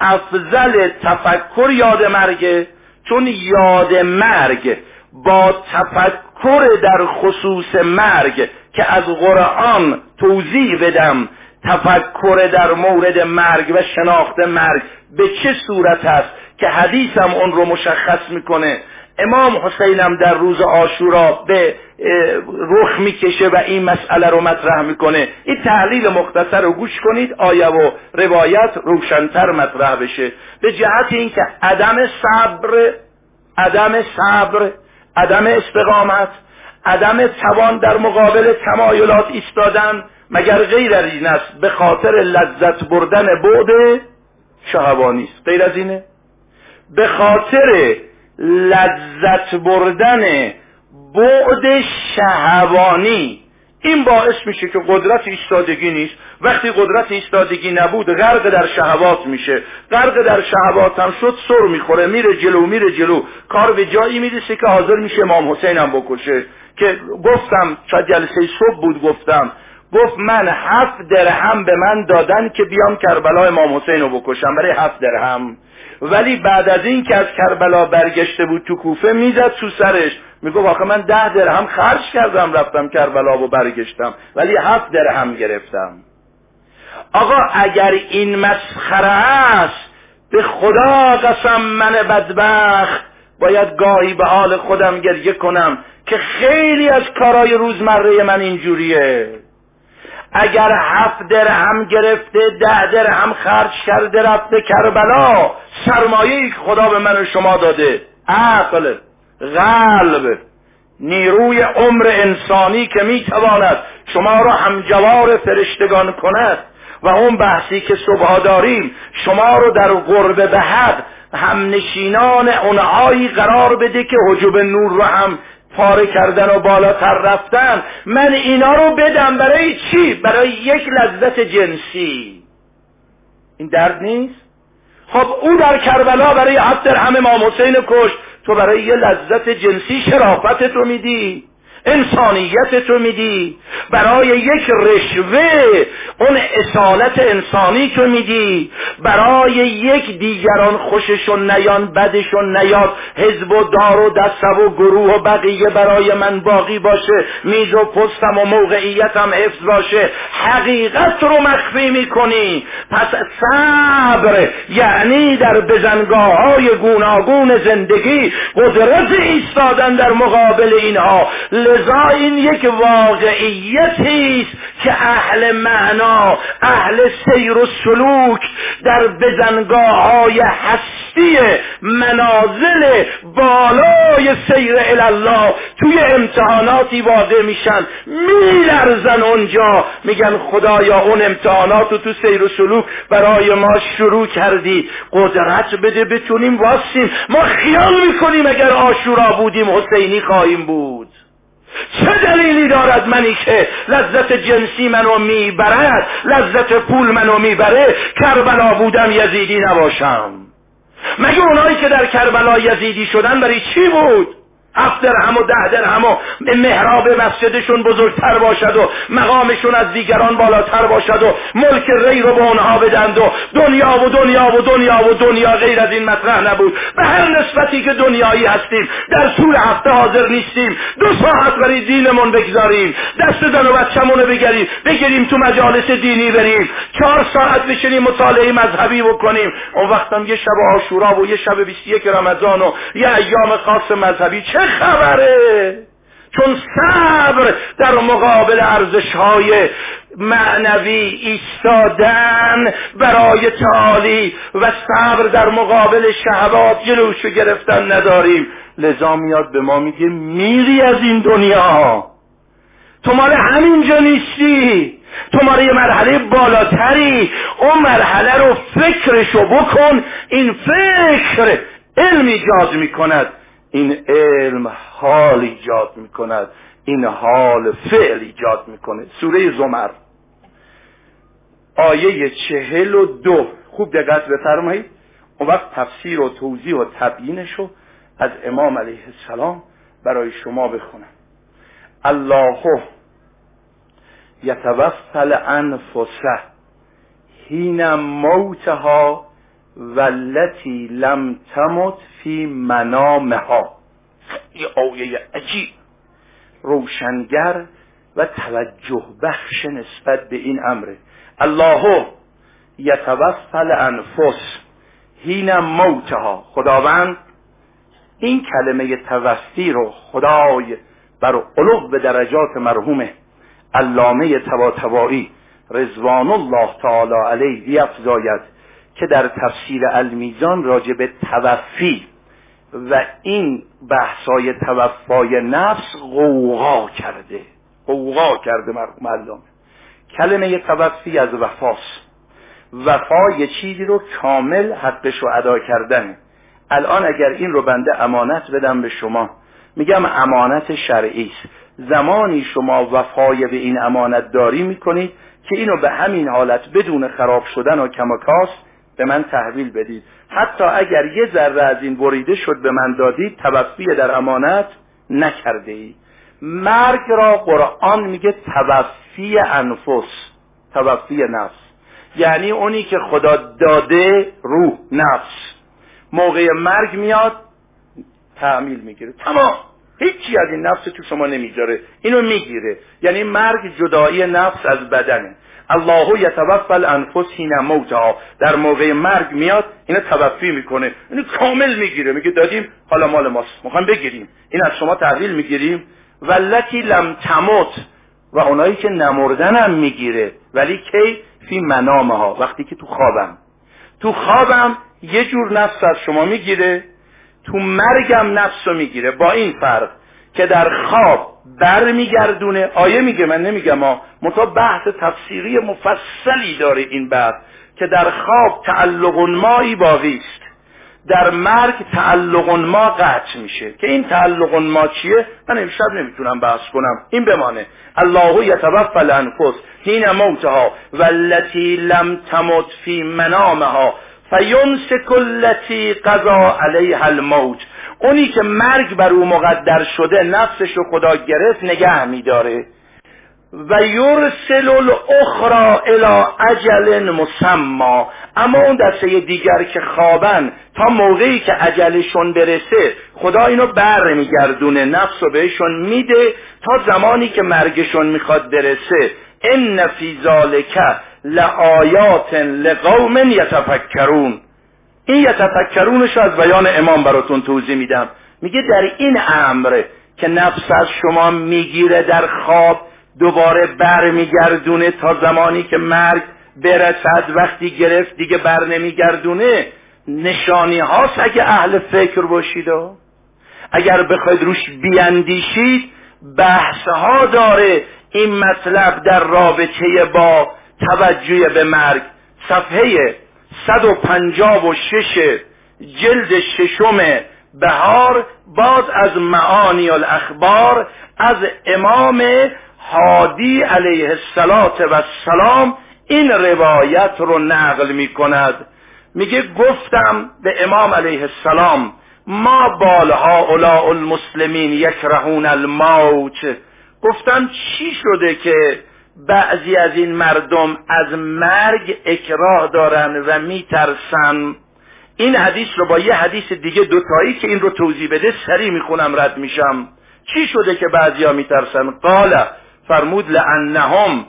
افضل تفکر یاد مرگه چون یاد مرگ با تفکر در خصوص مرگ که از قرآن توضیح بدم تفکر در مورد مرگ و شناخت مرگ به چه صورت است؟ که حدیثم اون رو مشخص می‌کنه. امام حسینم در روز آشورا به رخ می‌کشه و این مسئله رو مطرح می‌کنه. این تحلیل مختصر رو گوش کنید آیه و روایت روشنتر مطرح بشه. به جهت اینکه عدم صبر عدم صبر عدم استقامت عدم توان در مقابل تمایلات ایستادن مگر غیر از این است به خاطر لذت بردن بعد شهوانی است. غیر از اینه؟ به خاطر لذت بردن بعد شهوانی. این باعث میشه که قدرت ایستادگی نیست. وقتی قدرت ایستادگی نبود غرق در شهوات میشه. غرق در شهوات هم شد سر می‌خوره میره جلو میره جلو. کار به جایی می‌رسه که حاضر میشه امام حسین هم بکشه. که گفتم شاید جلسه صبح بود گفتم. گفت من هفت درهم به من دادن که بیام کربلا امام حسین رو بکشم. برای هفت درهم. ولی بعد از این که از کربلا برگشته بود تو کوفه می‌زد تو سرش. میگو آخه من ده درهم خرج کردم رفتم کربلا و برگشتم. ولی هفت درهم گرفتم. آقا اگر این مسخره است به خدا قسم من بدبخت. باید گاهی به حال خودم گریه کنم که خیلی از کارای روزمره من اینجوریه. اگر هفت درهم گرفته ده درهم خرج کرده رفته کربلا سرمایه خدا به من و شما داده. عقل قلب نیروی عمر انسانی که می‌تواند شما را همجوار فرشتگان کند و اون بحثی که صبح داریم شما رو در قرب به هم نشینان اونهایی قرار بده که حجوب نور رو هم پاره کردن و بالاتر رفتن من اینا رو بدم برای چی؟ برای یک لذت جنسی این درد نیست؟ خب او در کربلا برای عبد همه امام حسین کش تو برای یه لذت جنسی شرافت تو میدی انسانیت تو میدی. برای یک رشوه اون اصالت انسانی تو میدی. برای یک دیگران خوششون نیان بدشون نیاد. حزب و دار و دسته و گروه و بقیه برای من باقی باشه. میز و پستم و موقعیتم حفظ باشه. حقیقت رو مخفی می‌کنی. پس صبر یعنی در بزنگاه های گوناگون زندگی قدرت ایستادن در مقابل اینها. لذا این یک واقعیتی است که اهل معنا اهل سیر و سلوک در بزنگاه های هستی منازل بالای سیر الله توی امتحاناتی واقع میشن. میلرزن اونجا. میگن خدایا اون امتحانات رو تو سیر و سلوک برای ما شروع کردی. قدرت بده بتونیم واسیم. ما خیال می‌کنیم اگر آشورا بودیم حسینی خواهیم بود. چه دلیلی دارد منی که لذت جنسی منو می‌برد؟ لذت پول منو می‌بره؟ کربلا بودم یزیدی نباشم. مگه اونایی که در کربلا یزیدی شدن برای چی بود؟ هفت درهم و ده درهم و محراب مسجدشون بزرگتر باشد و مقامشون از دیگران بالاتر باشد و ملک ری رو به اونها بدند و دنیا و دنیا و دنیا و دنیا غیر از این مطرح نبود. به هر نسبتی که دنیایی هستیم در طول هفته حاضر نیستیم. دو ساعت برای دینمون بگذاریم. دست زن و بچمون رو بگیریم. بگیریم تو مجالس دینی بریم. چهار ساعت بشینیم مطالعه مذهبی بکنیم. اون وقتم یه شب آشورا و یه شب 21 رمضان و یه ایام خاص مذهبی. چه خبره. چون صبر در مقابل ارزش های معنوی ایستادن برای تعالی و صبر در مقابل شهوات جلوشو گرفتن نداریم. لذا میاد به ما میگه میری از این دنیا. تو مال همینجا نیستی. تو مال یه مرحله بالاتری. اون مرحله رو فکرشو بکن. این فکر علم ایجاد می‌کند. این علم حال ایجاد می‌کند این حال فعل ایجاد می‌کنه سوره زمر آیه چهل و دو. خوب دقت بفرمایید. اون وقت تفسیر و توضیح و تبیینش رو از امام علیه السلام برای شما بخونم. الله یتوفل انفسه حین موتها والتی لم تمت فی منامها. یه آیه عجیب. روشنگر و توجه بخش نسبت به این امره الله یتوفل انفس حین موتها. خداوند این کلمه توفی رو خدای بر علو به درجات مرحوم علامه تباتبایی رضوان الله تعالی علیه بیفزاید. که در تفسیر المیزان راجع به توفی و این بحثای توفای نفس قوقا کرده. قوقا کرده مرحوم علامه کلمه توفی از وفاست. وفا یه چیزی رو کامل حقش رو ادا کردن الان اگر این رو بنده امانت بدم به شما میگم امانت شرعی است. زمانی شما وفای به این امانت داری می‌کنید که اینو به همین حالت بدون خراب شدن و کمکاس به من تحویل بدید. حتی اگر یه ذره از این بریده شد به من دادید توفی در امانت نکرده ای مرگ را قرآن میگه توفی انفس توفی نفس. یعنی اونی که خدا داده روح نفس. موقع مرگ میاد تعمیل می‌گیره. تمام! هیچی از این نفس تو شما نمی‌ذاره اینو می‌گیره. یعنی مرگ جدایی نفس از بدنه. الله یتوفى الانفس حین موتها در موقع مرگ میاد اینو توفی می‌کنه اینو کامل می‌گیره میگه دادیم حالا مال ماست می‌خوام بگیریم این از شما تحویل می‌گیریم ولتی لم تموت و اونایی که نمردن می‌گیره ولی کی فی منامها وقتی که تو خوابم تو خوابم یه جور نفس از شما می‌گیره تو مرگم نفس رو می‌گیره با این فرق که در خواب بر میگردونه. آیه میگه من نمیگم ما منتها بحث تفسیری مفصلی داره این بحث که در خواب تعلق مایی باقی است. در مرگ تعلق ما قطع میشه. که این تعلق ما چیه؟ من امشب نمی‌تونم بحث کنم. این بمانه. الله یتوفى الانفس حین موتها والتي لم تمت فی منامها فیمسک التي قضا علیها الموت. اونی که مرگ بر او مقدر شده نفسش رو خدا گرفت نگه میداره. و یرسل الاخرى الى اجل مسما اما اون دسته دیگر که خوابن تا موقعی که اجلشون برسه خدا اینو بر میگردونه نفس رو بهشون میده تا زمانی که مرگشون می‌خواد برسه. ان فی ذالک لآیات لقوم یتفکرون. این یتفکرونش از بیان امام براتون توضیح میدم. میگه در این امر که نفس از شما می‌گیره در خواب دوباره بر میگردونه تا زمانی که مرگ برسد وقتی گرفت دیگه بر نمیگردونه. نشانی هاست اگه اهل فکر باشید. و اگر بخواید روش بیاندیشید بحث ها داره. این مطلب در رابطه با توجه به مرگ. صفحه 156 جلد ششم بهار باز از معانی الاخبار از امام حادی علیه السلام این روایت رو نقل می کند میگه گفتم به امام علیه السلام ما بال هؤلاء المسلمین یکرهون الموت. گفتم چی شده که بعضی از این مردم از مرگ اکراه دارن و میترسن. این حدیث رو با یه حدیث دیگه دوتایی که این رو توضیح بده سریع می‌خونم رد میشم. چی شده که بعضیا میترسن؟ قال فرمود لانهم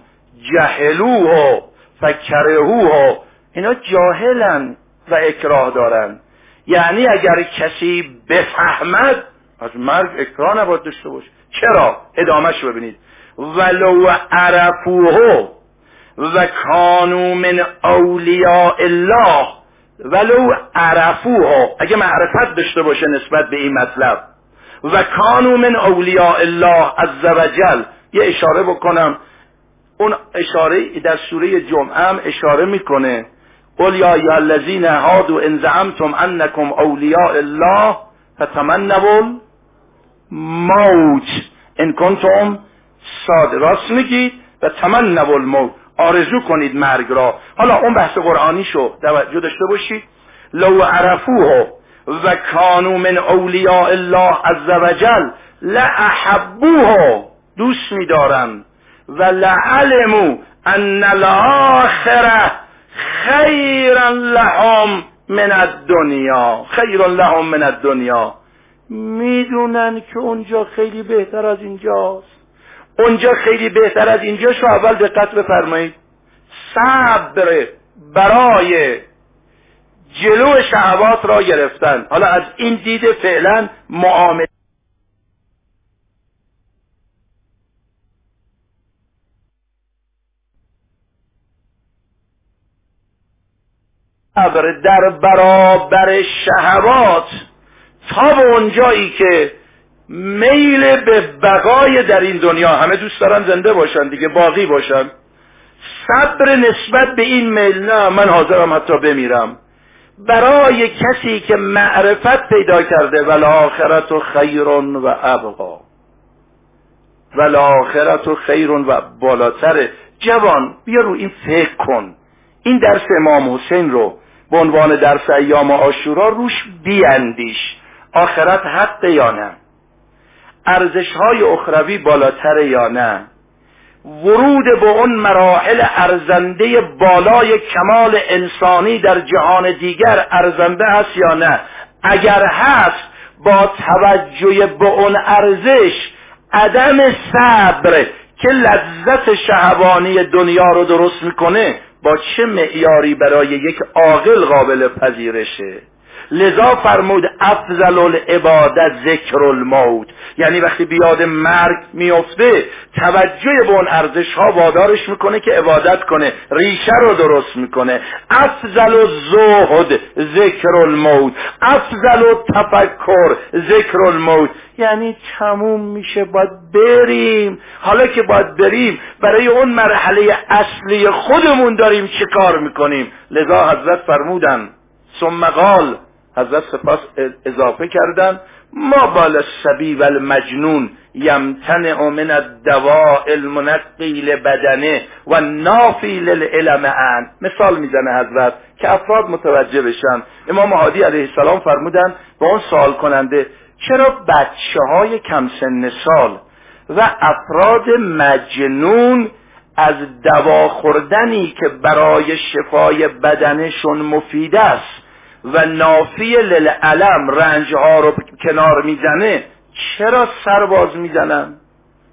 جهلوه فکرهوه. اینا جاهلن و اکراه دارن. یعنی اگر کسی بفهمد از مرگ اکراه نباید داشته باشه. چرا؟ ادامهش ببینید. ولو عرفوه و کانو من اولیاء الله. ولو عرفوه. اگه معرفت داشته باشه نسبت به این مطلب. و کانو من اولیاء الله عز وجل یه اشاره بکنم. اون اشاره در سوره جمعه هم اشاره می‌کنه. قل یا یا الذین هادو ان زعمتم انکم اولیاء الله فتمنوا موت ان کنتم صاد راست میگید؟ و تمنوا الموت. آرزو کنید مرگ را. حالا اون بحث قرآنی شو توجه داشته باشید. لو عرفوه و کانو من اولیاء الله عز وجل لاحبوه دوست میدارن. و لعلمو ان الاخره خیرا لهم من الدنیا. خیر لهم من الدنیا. می‌دونن که اونجا خیلی بهتر از اینجاست. اونجا خیلی بهتر از اینجا شو اول دقت بفرمایید. صبر برای جلو شهوات را گرفتن. حالا از این دید فعلا معامله. در برابر شهوات. تا به اونجایی که میل به بقای در این دنیا. همه دوست دارن زنده باشن دیگه باقی باشن. صبر نسبت به این میل نه من حاضرم حتی بمیرم. برای کسی که معرفت پیدا کرده والآخرت و خیرون و ابقا. والآخرت و خیرون و بالاتره. جوان بیا رو این فکر کن. این درس امام حسین رو به عنوان درس ایام آشورا روش بیاندیش. آخرت حق یا نه؟ ارزش های اخروی بالاتر یا نه؟ ورود به اون مراحل ارزنده بالای کمال انسانی در جهان دیگر ارزنده است یا نه؟ اگر هست با توجه به اون ارزش عدم صبر که لذت شهوانی دنیا رو درست می‌کنه با چه معیاری برای یک عاقل قابل پذیرشه؟ لذا فرمود افضل العبادت ذکر الموت. یعنی وقتی بیاد مرگ میفته توجه به اون ارزش ها وادارش می‌کنه که عبادت کنه ریشه رو درست می‌کنه. افضل الزهد ذکر الموت. افضل التفکر ذکر الموت. یعنی تموم میشه باید بریم. حالا که باید بریم برای اون مرحله اصلی خودمون داریم چه کار می‌کنیم؟ لذا حضرت فرمودن ثم قال حضرت سپاس اضافه کردن ما بال السبی و المجنون یمتن من الدواء المنقی بدنه و نافی للعلم ان. مثال می‌زنه حضرت که افراد متوجه بشن. امام حادی علیه السلام فرمودن با اون سوال کننده چرا بچه های کم سن سال و افراد مجنون از دوا خوردنی که برای شفای بدنشون مفید است؟ و نافی للعلم رنج ها رو کنار می‌زنه چرا سرباز می‌زنن؟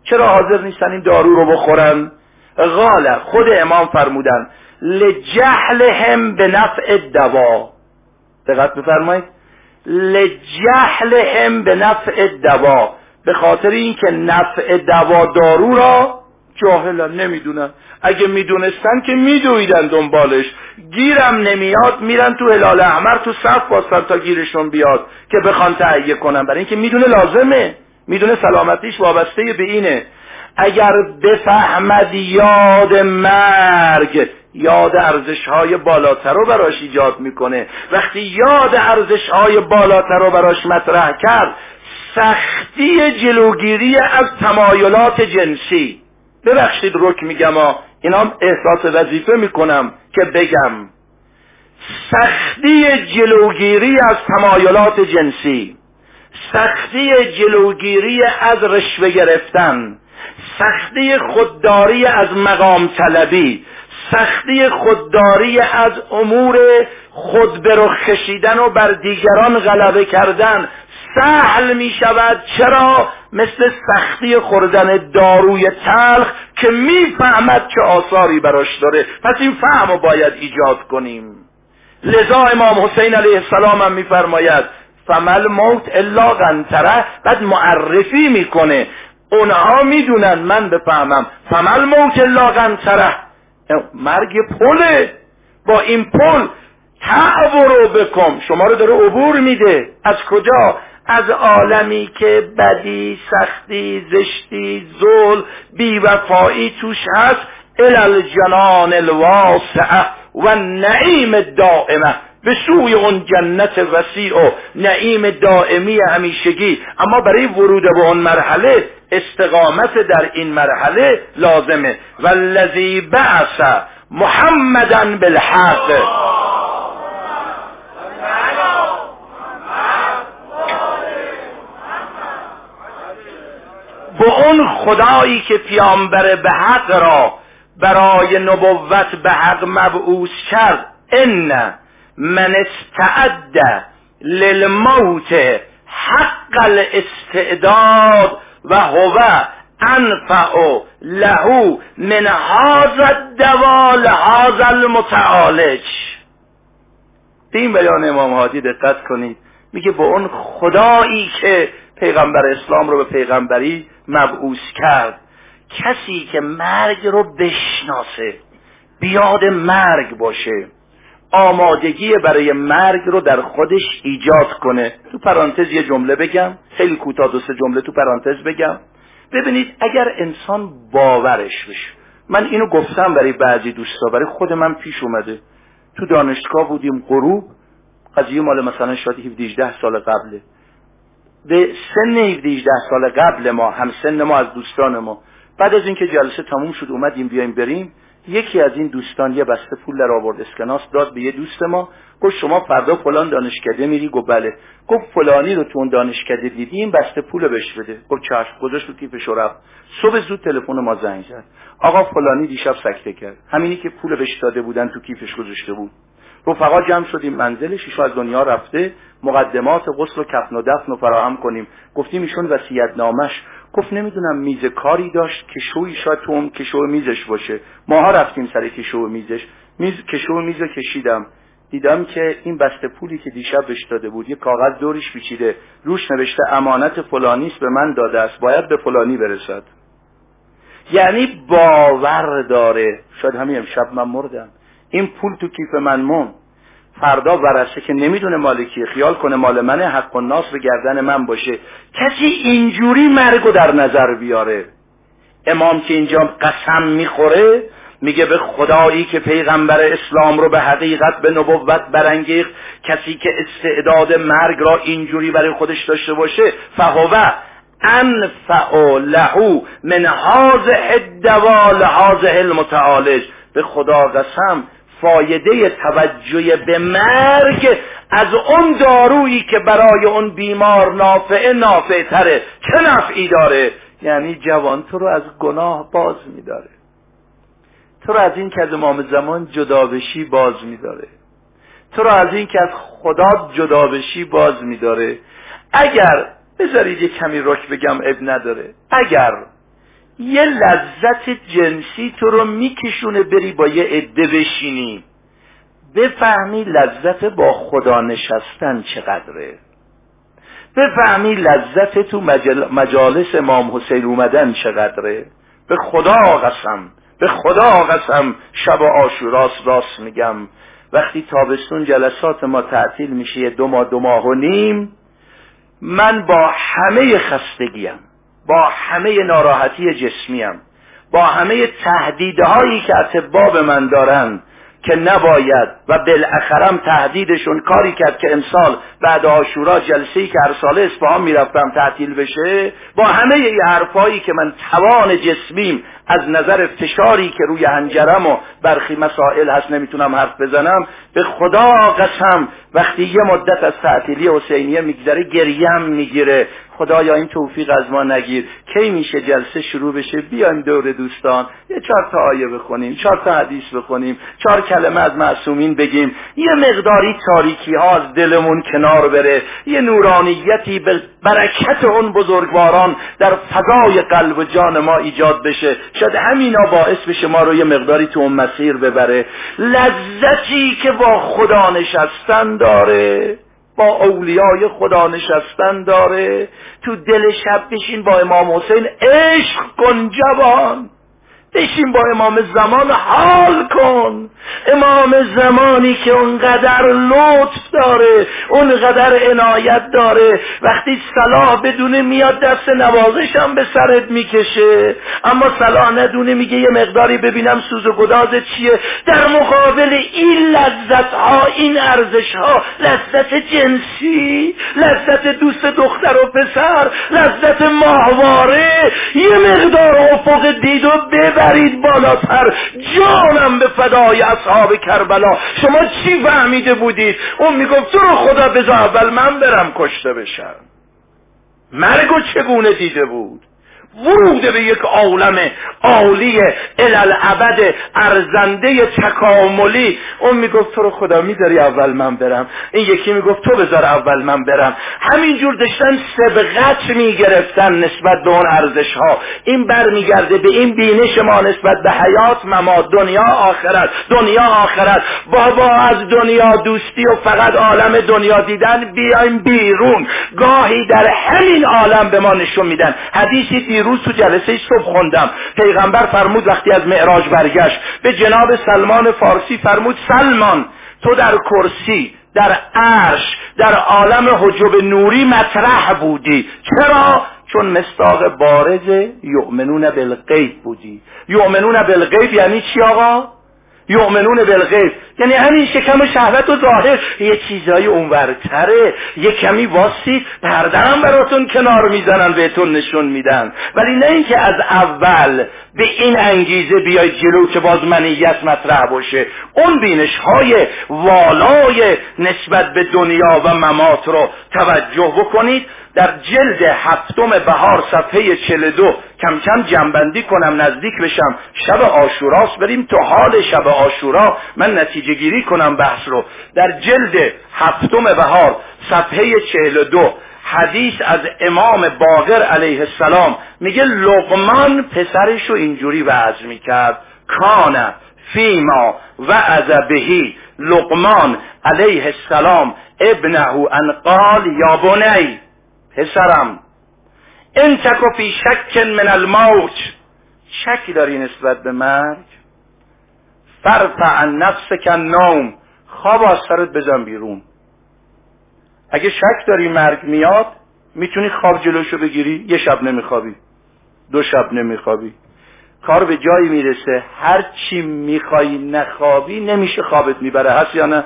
چرا حاضر نیستن این دارو رو بخورن؟ غاله خود امام فرمودن لجهلهم به نفع دوا دقت بفرمایید. لجهلهم به نفع دوا به خاطر اینکه نفع دوا دارو را جاهلن نمی‌دونن. اگه می‌دونستن که میدویدن دنبالش. گیرم نمیاد میرن تو هلال احمر تو صف باستن تا گیرشون بیاد که بخوان تهیه کنن. برای اینکه می‌دونه لازمه. می‌دونه سلامتیش وابسته به اینه. اگر بفهمد یاد مرگ یاد ارزش های بالاتر رو براش ایجاد می‌کنه. وقتی یاد ارزش های بالاتر رو براش مطرح کرد سختی جلوگیری از تمایلات جنسی. ببخشید رک میگم ها اینا احساس وظیفه می‌کنم که بگم. سختی جلوگیری از تمایلات جنسی سختی جلوگیری از رشوه گرفتن سختی خودداری از مقام طلبی سختی خودداری از امور خود برو خشیدن و بر دیگران غلبه کردن سهل می شود. چرا؟ مثل سختی خوردن داروی تلخ که می‌فهمد که آثاری براش داره. پس این فهم رو باید ایجاد کنیم. لذا امام حسین علیه السلام هم میفرماید فمل موت الا قنطره بعد معرفی می‌کنه. اونها می‌دونن من بفهمم. فمل موت الا قنطره مرگ پله. با این پل تعبرو بکن. شما رو داره عبور میده. از کجا؟ از عالمی که بدی سختی زشتی زل بیوفایی توش هست الالجنان الواسعه و نعیم دائمه به سوی اون جنت وسیع و نعیم دائمی همیشگی. اما برای ورود به اون مرحله استقامت در این مرحله لازمه. والذی بعث محمدا بالحق. به اون خدایی که پیامبر به حق را برای نبوت به حق مبعوث کرد. ان من استعد للموت حق الاستعداد و هو انفع له من هذا الدوال هذا المتعالج. به این بیان امام هادی دقت کنید. میگه با اون خدایی که پیغمبر اسلام رو به پیغمبری مبعوث کرد. کسی که مرگ رو بشناسه بیاد مرگ باشه آمادگی برای مرگ رو در خودش ایجاد کنه. تو پرانتز یه جمله بگم خیلی کوتاه دو سه جمله تو پرانتز بگم. ببینید اگر انسان باورش بشه من اینو گفتم برای بعضی دوستا برای خود من پیش اومده. تو دانشگاه بودیم غروب قضیه مال مثلا شاید 17 سال قبله. به سن 17 سال قبل ما هم سن ما از دوستان ما. بعد از اینکه جلسه تموم شد اومدیم بیایم بریم. یکی از این دوستان یه بسته پول در آورد اسکناس داد به یه دوست ما. گفت شما فردا فلان دانشکده میری؟ گفت بله. گفت فلانی رو تو اون دانشکده دیدیم بسته پول بهش بده. گفت چشم گذاشت تو کیفش رفت. صبح زود تلفن ما زنگ زد. آقا فلانی دیشب سکته کرد. همینی که پول بهش داده بودن تو کیفش گذاشته بود. رفقا جمع شدیم منزلش ایشون از دنیا رفته مقدمات غسل و کفن و دفن و فراهم کنیم. گفتیم ایشون وصیت نامش گفت نمی‌دونم میز کاری داشت که شوی شاید تو اون کشو میزش باشه. ماها رفتیم سر کشو میزش. میز کشو میز کشیدم. دیدم که این بسته پولی که دیشب بهش داده بود یه کاغذ دورش پیچیده. روش نوشته امانت فلانیست به من داده است. باید به فلانی برسد. یعنی باور داره. شاید همین امشب من مردم. این پول تو کیف من مون فردا ورسه که نمی‌دونه مالکی خیال کنه مال منه حق و ناس به گردن من باشه. کسی اینجوری مرگو در نظر بیاره. امام که اینجا قسم می‌خوره میگه به خدایی که پیغمبر اسلام رو به حقیقت به نبوت برانگیخت کسی که استعداد مرگ را اینجوری برای خودش داشته باشه فهوه انفع له من هذه الدوال هذه المتعالج. به خدا قسم فایده توجه به مرگ از اون دارویی که برای اون بیمار نافعه نافع تره چه نفعی داره؟ یعنی جوان تو رو از گناه باز میداره. تو رو از این که از امام زمان جدا بشی باز میداره. تو رو از این که از خدا جدا بشی باز میداره. اگر بذارید یه کمی رک بگم اب نداره. اگر یه لذت جنسی تو رو میکشونه بری با یه عده بشینی. بفهمی لذت با خدا نشستن چقدره. بفهمی لذت تو مجالس امام حسین اومدن چقدره. به خدا قسم به خدا قسم شب آشوراست راست میگم. وقتی تابستون جلسات ما تعطیل میشه دو ماه دو ماه و نیم من با همه خستگیم. با همه ناراحتی جسمیم. با همه تهدیدهایی که اطبا به من دارن که نباید و بالاخرم تهدیدشون کاری کرد که امسال بعد آشورا جلسه که هر ساله اصفهان می‌رفتم تعطیل بشه با همه ای حرفایی که من توان جسمیم از نظر فشاری که روی هنجرم و برخی مسائل هست نمی‌تونم حرف بزنم به خدا قسم وقتی یه مدت از تعطیلی حسینیه میگذره گریم می‌گیره. خدایا این توفیق از ما نگیر. کی میشه جلسه شروع بشه؟ بیایم دور دوستان. یه چهار تا آیه بخونیم چهار تا حدیث بخونیم چهار کلمه از معصومین بگیم. یه مقداری تاریکی ها از دلمون کنار بره. یه نورانیتی به برکت اون بزرگواران در فضای قلب و جان ما ایجاد بشه. شاید همینا باعث بشه ما رو یه مقداری تو اون مسیر ببره. لذتی که با خدا نشستن داره با اولیای خدا نشستن داره. تو دل شب بشین با امام حسین عشق کن جوان. بشین با امام زمان حال کن. امام زمانی که اونقدر لطف داره اونقدر عنایت داره وقتی صلاح بدونه میاد دست نوازشم به سرت می‌کشه. اما صلاح ندونه میگه یه مقداری ببینم سوز و گداز چیه. در مقابل این لذت ها این ارزش ها لذت جنسی لذت دوست دختر و پسر لذت ماهواره یه مقدار افق دید و ببرید بالاتر. جانم به فدای اصحاب کربلا. شما چی فهمیده بودید؟ اون می‌گفت تو رو خدا بذار اول من برم کشته بشم. مرگو چگونه دیده بود؟ ورود به یک عالم عالی الالعبد ارزنده تکاملی. اون می‌گفت تو رو خدا می‌ذاری اول من برم. این یکی می‌گفت تو بذار اول من برم. همینجور داشتن سبقت می‌گرفتن نسبت به اون ارزش ها این برمیگرده به این بینش ما نسبت به حیات ممات دنیا آخرت دنیا آخرت. بابا از دنیا دوستی و فقط عالم دنیا دیدن بیایم بیرون. گاهی در همین عالم به ما نشون میدن. حدیثی دیروز تو جلسه صبح خوندم. پیغمبر فرمود وقتی از معراج برگشت به جناب سلمان فارسی فرمود سلمان تو در کرسی در عرش در عالم حجب نوری مطرح بودی. چرا؟ چون مستاق بارز یؤمنون بالغیب بودی. یؤمنون بالغیب یعنی چی آقا؟ یؤمنون بالغیب. یعنی همین شکم شهوت و ظاهر. یه چیزایی اونورتره. یه کمی واسید پردرم براتون کنار می‌زنن بهتون نشون میدن. ولی نه اینکه از اول به این انگیزه بیای جلو که باز منیت مطرح باشه. اون بینش های والای نسبت به دنیا و ممات رو توجه بکنید. در جلد هفتم بهار صفحه 42 کم کم جنبندی کنم نزدیک بشم. شب آشوراست بریم تو حال شب آشورا من نتیجه گیری کنم بحث رو. در جلد هفتم بهار صفحه 42 حدیث از امام باقر علیه السلام. میگه لقمان پسرش رو اینجوری وعظ می‌کرد. کان فیما و بهی. لقمان علیه السلام ابنه ان قال یا بنی پسرم. این تکو فی شک من الموت. شکی داری نسبت به مرگ؟ فرفع عن نفسک نوم خواب از سرت بزن بیرون. اگه شک داری مرگ میاد می‌تونی خواب جلوشو بگیری. یه شب نمیخوابی. دو شب نمیخوابی. کار به جایی می‌رسه. هر چی می‌خوای نخوابی نمیشه خوابت می‌بره. هست یا نه؟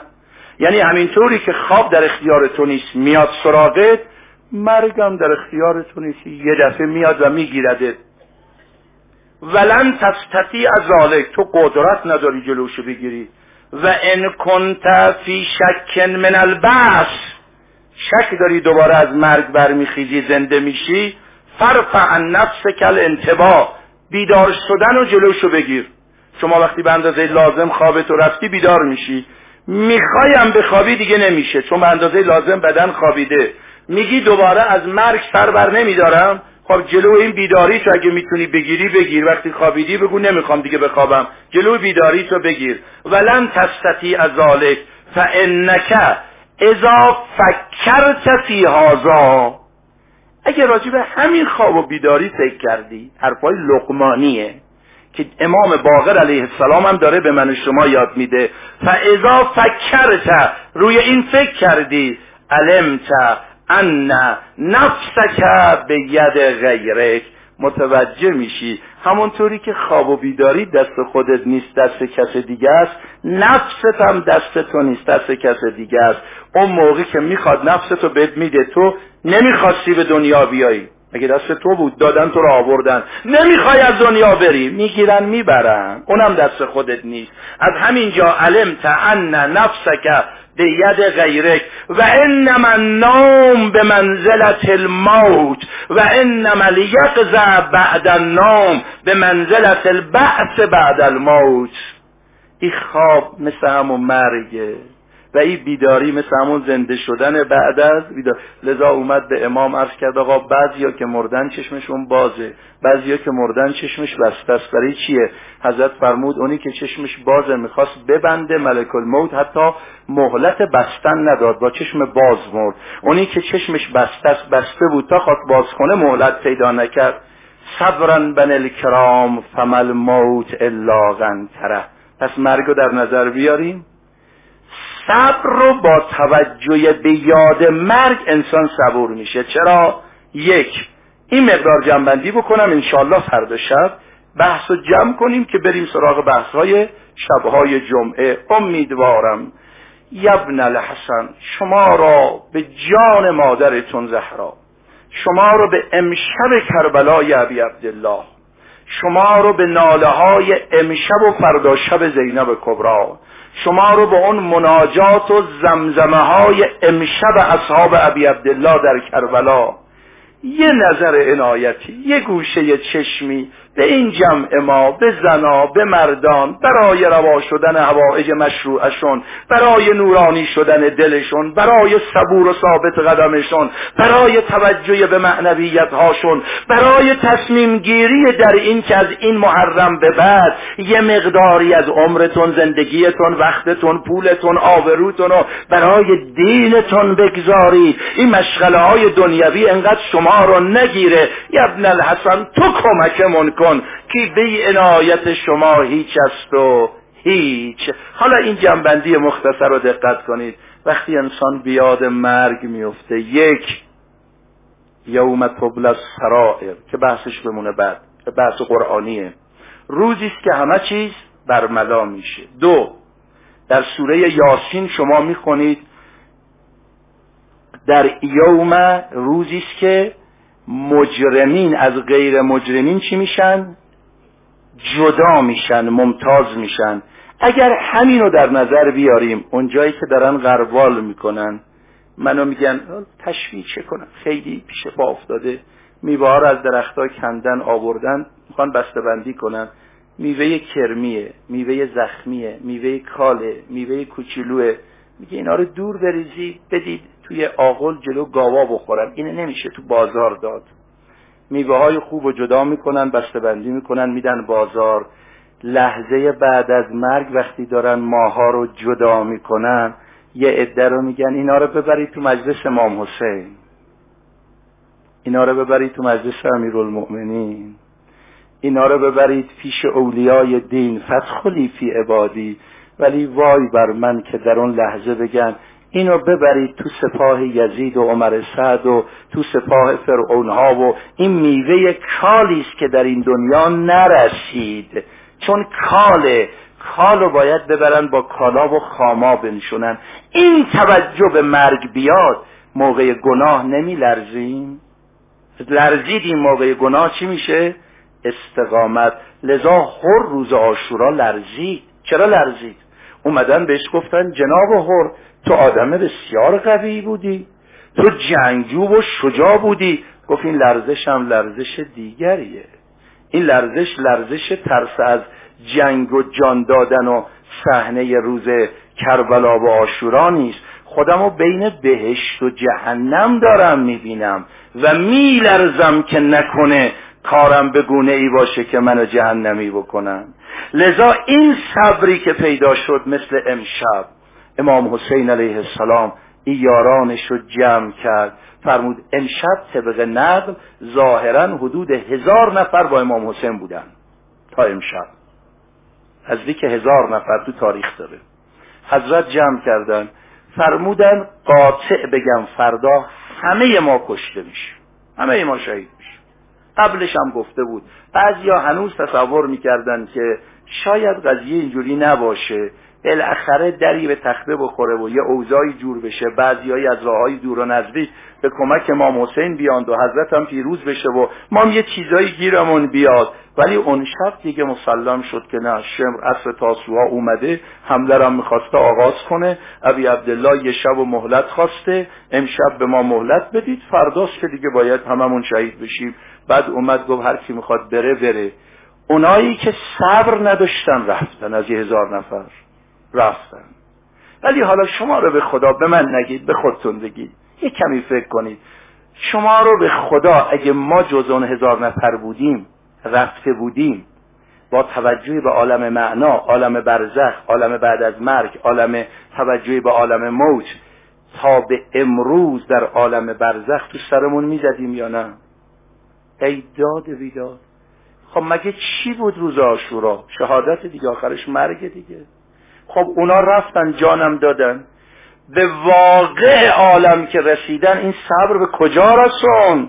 یعنی همینطوری که خواب در اختیار تو نیست. میاد سراغت مرگم در اختیار تو نیست. یه دفعه میاد و میگیردت ولن تستطیع ذالک تو قدرت نداری جلوشو بگیری. و ان کنت فی شک من البعث. شک داری دوباره از مرگ برمیخیزی زنده میشی. فرفع عن کل انتباه بیدار شدن و جلوشو بگیر. شما وقتی به اندازه لازم خوابتو رفتی بیدار میشی. می‌خوایم بخوابی دیگه نمیشه. چون به اندازه لازم بدن خوابیده. میگی دوباره از مرگ سر بر نمیدارم. خب جلو این بیداری تو اگه می‌تونی بگیری بگیر. وقتی خوابیدی بگو نمی‌خوام دیگه بخوابم. جلو بیداری تو بگیر. ولن تستطیع از ذالک فانک اذا فکرت فی هذا. اگه راجع به همین خواب و بیداری فکر کردی حرفای لقمانیه که امام باقر علیه السلام هم داره به من شما یاد میده. فاذا فکرت روی این فکر کردی. علمت ان نفسک به ید غیرک متوجه میشی. همونطوری که خواب و بیداری دست خودت نیست دست کس دیگه است. نفست هم دست تو نیست دست کس دیگه است. اون موقعی که می‌خواد نفست رو بهت میده تو نمی‌خواستی به دنیا بیایی. مگه دست تو بود؟ دادن تو رو آوردن. نمی‌خوای از دنیا بری. می‌گیرن می‌برن. اونم دست خودت نیست. از همینجا علم ان نفسک به ید غیرک. و انما النوم به منزلت الموت. و انما لیقظ بعد النوم به منزلت البعث بعد الموت. این خواب مثل همون مرگه و این بیداری مثل همون زنده شدن بعد از بیدار. لذا اومد به امام عرض کرد آقا بعضیا که مردن چشمشون بازه بعضیا که مردن چشمش بسته است. برای چیه؟ حضرت فرمود اونی که چشمش بازه می‌خواست ببنده ملک الموت حتی مهلت بستن نداد با چشم باز مرد. اونی که چشمش بسته است بسته بود تا خواست باز کنه مهلت پیدا نکرد. صبرا بن الکرام فمل موت الا غنتره. پس مرگ در نظر بیاریم. صبر رو با توجه به یاد مرگ انسان صبور میشه. چرا؟ یک این مقدار جنبندی بکنم انشالله فردا شب بحث رو جمع کنیم که بریم سراغ بحث های شبهای جمعه. امیدوارم. یبن الحسن شما را به جان مادرتون زهرا شما رو به امشب کربلای ابی عبدالله شما رو به ناله های امشب و فردا شب زینب کبرا شما رو به اون مناجات و زمزمه های امشب اصحاب ابی عبدالله در کربلا. یه نظر عنایتی یه گوشه چشمی. به این جمع ما به زنا به مردان برای روا شدن هوایج مشروعشون برای نورانی شدن دلشون برای صبور و ثابت قدمشون برای توجه به معنویت هاشون برای تصمیم گیری در این که از این محرم به بعد یه مقداری از عمرتون زندگیتون وقتتون پولتون آبروتون و برای دینتون بگذارید این مشغله های دنیوی انقدر شما رو نگیره. یبن الحسن تو کمکمون کن. کن که به عنایت شما هیچ است و هیچ. حالا این جنبندی مختصر رو دقت کنید. وقتی انسان بیاد مرگ میفته یک یوم تبل سرائر که بحثش بمونه بعد بحث قرآنیه. روزی است که همه چیز برملا میشه. دو در سوره یاسین شما می‌خونید در یوم روزی است که مجرمین از غیر مجرمین چی میشن؟ جدا میشن ممتاز میشن. اگر همین رو در نظر بیاریم اونجایی که دارن غروال می‌کنن منو میگن تشویق چه کنم خیلی پیش پا افتاده. میوه ها از درختها کندن آوردن می‌خوان بسته بندی کنن. میوه کرمیه میوه زخمیه میوه کاله میوه کوچولوه. میگه اینا رو دور بریزی بدید. توی آغل جلو گاوا بخورن اینه نمیشه تو بازار داد. میوه های خوب و جدا می‌کنن بسته بندی می‌کنن میدن بازار. لحظه بعد از مرگ وقتی دارن ماها رو جدا می‌کنن یه عده رو میگن اینا رو ببرید تو مجلس امام حسین. اینا رو ببرید تو مجلس امیرالمؤمنین. اینا رو ببرید پیش اولیای دین فتخلی فی عبادی. ولی وای بر من که در اون لحظه بگن اینو ببرید تو سپاه یزید و عمر سعد و تو سپاه فرعون ها و این میوه کالی است که در این دنیا نرسید. چون کاله کالو باید ببرن با کالا و خاما بنشونن. این توجه به مرگ بیاد موقع گناه نمی لرزیم لرزید این موقع گناه چی میشه؟ استقامت. لذا هر روز آشورا لرزید. چرا لرزید؟ اومدن بهش گفتن جناب هر تو آدم بسیار قوی بودی. تو جنگجو و شجاع بودی. گفت این لرزش هم لرزش دیگریه. این لرزش لرزش ترس از جنگ و جان دادن و صحنه روز کربلا و آشورا نیست. خودم رو بین بهشت و جهنم دارم می‌بینم و میلرزم که نکنه کارم به گونه ای باشه که منو جهنمی بکنم لذا این صبری که پیدا شد مثل امشب امام حسین علیه السلام این یارانش رو جمع کرد. فرمود امشب طبق نقل ظاهرا حدود هزار نفر با امام حسین بودن. تا امشب. نزدیک هزار نفر تو تاریخ داره. حضرت جمع کردن. فرمودن قاطع بگم فردا همه ما کشته میشه همه ما شهید میشه قبلش هم گفته بود. بعضیا هنوز تصور می‌کردن که شاید قضیه اینجوری نباشه. بالاخره دری به تخته بخوره و یه اوضاعی جور بشه. بعضیایی از راههای دور و نزدیک به کمک امام حسین بیاند و حضرت هم پیروز بشه و ما هم یه چیزایی گیرمون بیاد. ولی اون شب دیگه مسلم شد که نه شمر اصر تاسوها اومده حمله هم می‌خواسته آغاز کنه. ابی عبدالله یه شب و مهلت خواسته. امشب به ما مهلت بدید. فرداست که دیگه باید هممون شهید بشیم. بعد اومد گفت هر کی می‌خواد بره بره. اونایی که صبر نداشتن رفتن از یه هزار نفر. رفتن. ولی حالا شما رو به خدا به من نگید به خودتون بگید. یه کمی فکر کنید. شما رو به خدا اگه ما جز اون هزار نفر بودیم رفته بودیم با توجه به عالم معنا عالم برزخ عالم بعد از مرگ عالم توجه به عالم موت تا به امروز در عالم برزخ تو سرمون می‌زدیم یا نه؟ ای داد بیداد. خب مگه چی بود روز آشورا؟ شهادت دیگه آخرش مرگ دیگه. خب اونا رفتن جانم دادن. به واقع عالم که رسیدن این صبر به کجا رسون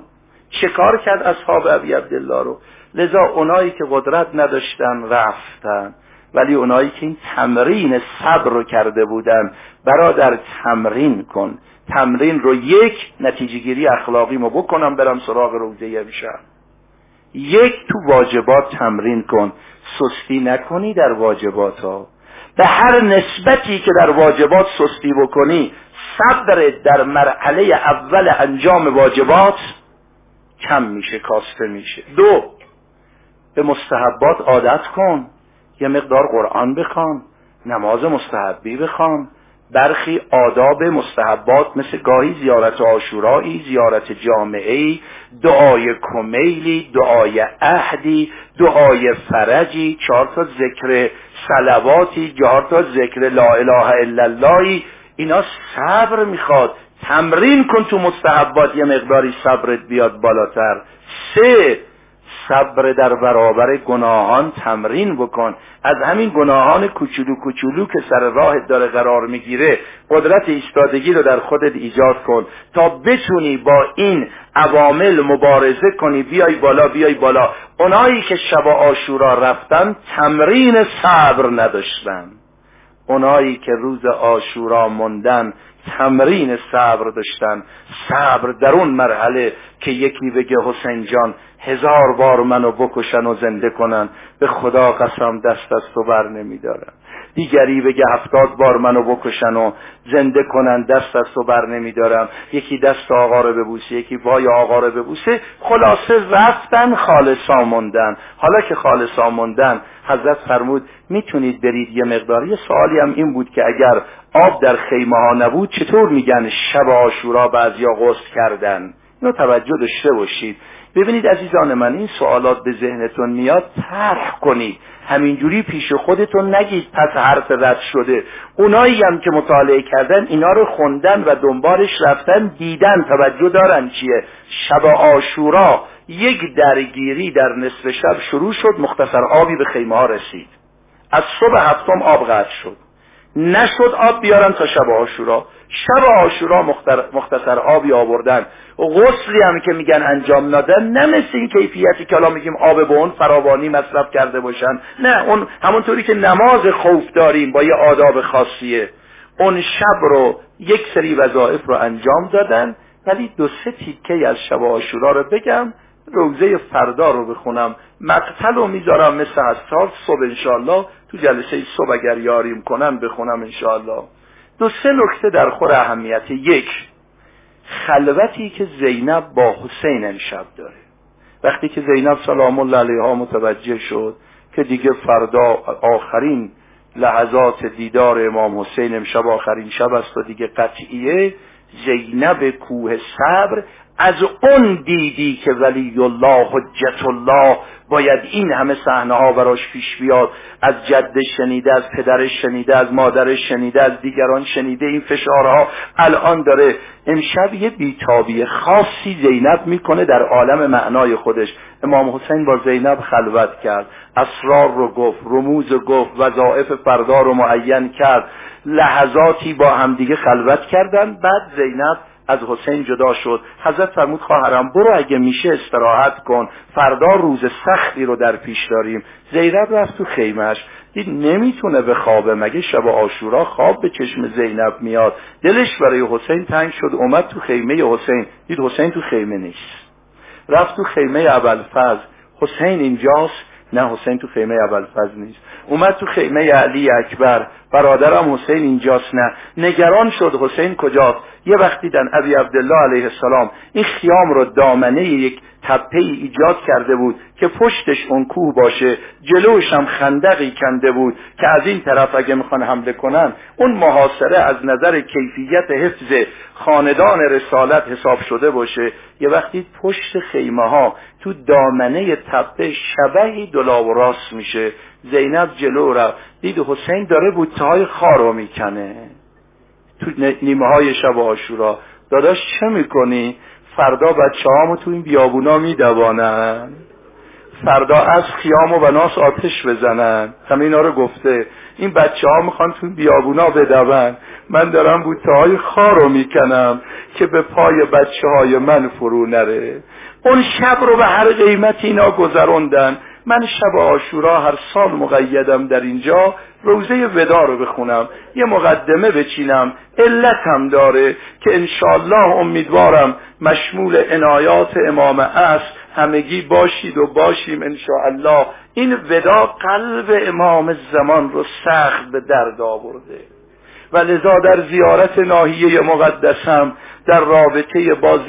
کار کرد اصحاب ابی عبدالله رو؟ لذا اونایی که قدرت نداشتن رفتن. ولی اونایی که این تمرین صبر رو کرده بودن برادر تمرین کن. تمرین رو یک نتیجه گیری اخلاقی ما بکنم برم سراغ روزه امشب یک تو واجبات تمرین کن. سستی نکنی در واجبات ها. به هر نسبتی که در واجبات سستی بکنی صبر در مرحله اول انجام واجبات کم میشه کاسته میشه. دو به مستحبات عادت کن یه مقدار قرآن بخوان نماز مستحبی بخوان برخی آداب مستحبات مثل گاهی زیارت آشورایی زیارت جامعه دعای کمیلی دعای عهدی دعای فرجی چهار تا ذکر سلواتی چهار تا ذکر لا اله الا اللهی اینا صبر می‌خواد. تمرین کن تو مستحبات یه مقداری صبرت بیاد بالاتر. سه صبر در برابر گناهان تمرین بکن. از همین گناهان کوچولو کوچولو که سر راهت داره قرار می‌گیره قدرت ایستادگی رو در خودت ایجاد کن. تا بتونی با این عوامل مبارزه کنی بیای بالا بیای بالا. اونایی که شب آشورا رفتن تمرین صبر نداشتن. اونایی که روز آشورا موندن تمرین صبر داشتن. صبر در اون مرحله که یکی بگه حسین جان هزار بار منو بکشن و زنده کنن. به خدا قسم دست از تو بر نمیدارم. دیگری بگه هفتاد بار منو بکشن و زنده کنن دست از تو بر نمیدارم. یکی دست آقا رو ببوسه یکی وای آقا رو ببوسه. خلاصه رفتن خالصا موندن حالا که خالصا موندن حضرت فرمود می‌تونید برید یه مقدار. یه سوالی هم این بود که اگر آب در خیمه ها نبود چطور میگن شب آشورا بعضیا غسل کردن؟ اینو توجه داشته باشید. ببینید عزیزان من این سوالات به ذهنتون میاد طرح کنید. همینجوری پیش خودتون نگید پس حرف رد شده. اونایی هم که مطالعه کردن اینا رو خوندن و دنبالش رفتن دیدن توجه دارن چیه. شب آشورا یک درگیری در نصف شب شروع شد مختصر آبی به خیمه ها رسید. از صبح هفتم آب قطع شد. نشد آب بیارن تا شب آشورا. شب آشورا مختصر آبی آوردن. غسلی هم که میگن انجام دادن نه مثل این کیفیتی که الان میگیم آب به اون فراوانی مصرف کرده باشن. نه اون همونطوری که نماز خوف داریم با یه آداب خاصیه. اون شب رو یک سری وظایف رو انجام دادن ولی دو سه تیکه از شب آشورا رو بگم روزه فردا رو بخونم. مقتل رو می‌ذارم مثل هستار صبح انشالله تو جلسه صبح اگر یاریم کنم بخونم انشالله دو سه نکته در خور اهمیت یک. خلوتی که زینب با حسین امشب داره. وقتی که زینب سلام الله علیها متوجه شد که دیگه فردا آخرین لحظات دیدار امام حسین امشب آخرین شب است و دیگه قطعیه زینب کوه صبر از اون دیدی که ولی الله حجت الله باید این همه صحنه ها براش پیش بیاد. از جدش شنیده از پدرش شنیده از مادرش شنیده از دیگران شنیده این فشارها. الان داره امشب یه بیتابی خاصی زینب می‌کنه در عالم معنای خودش. امام حسین با زینب خلوت کرد. اسرار رو گفت رموز رو گفت وظائف فردا رو معین کرد. لحظاتی با همدیگه خلوت کردن. بعد زینب از حسین جدا شد. حضرت فرمود خواهرم برو اگه میشه استراحت کن. فردا روز سختی رو در پیش داریم. زینب رفت تو خیمش دید نمی‌تونه به خوابه مگه شب آشورا خواب به چشم زینب میاد. دلش برای حسین تنگ شد اومد تو خیمه حسین. دید حسین تو خیمه نیست. رفت تو خیمه ابوالفضل. حسین اینجاست؟ نه حسین تو خیمه ابوالفضل نیست. اومد تو خیمه علی اکبر. برادرم حسین اینجاست. نه. نگران شد حسین کجاست. یه وقت دیدن ابی عبدالله علیه السلام این خیام رو دامنه یک تپه ایجاد کرده بود که پشتش اون کوه باشه جلوش هم خندقی کنده بود که از این طرف اگه می‌خوان حمله کنن اون محاصره از نظر کیفیت حفظ خاندان رسالت حساب شده باشه. یه وقتی پشت خیمه ها تو دامنه تپه شبهی دلا و راست میشه. زینب جلو را دید حسین داره بوته های خار می‌کنه. تو نیمه های شب آشورا. داداش چه می‌کنی؟ فردا بچه هامو تو این بیابونا میدوانن. فردا از خیام و بناس آتش بزنن. همه اینا رو گفته. این بچه ها می‌خوان تو بیابونا بدون. من دارم بوته های خار رو می‌کنم که به پای بچه های من فرو نره. اون شب رو به هر قیمت اینا گذروندن. من شب آشورا هر سال مقیدم در اینجا روزه ودا رو بخونم یه مقدمه بچینم علتم داره که انشالله امیدوارم مشمول عنایات امام اس همگی باشید و باشیم انشاءالله. این ودا قلب امام زمان رو سخت به درد آورده. و لذا در زیارت ناحیه مقدسم در رابطه با,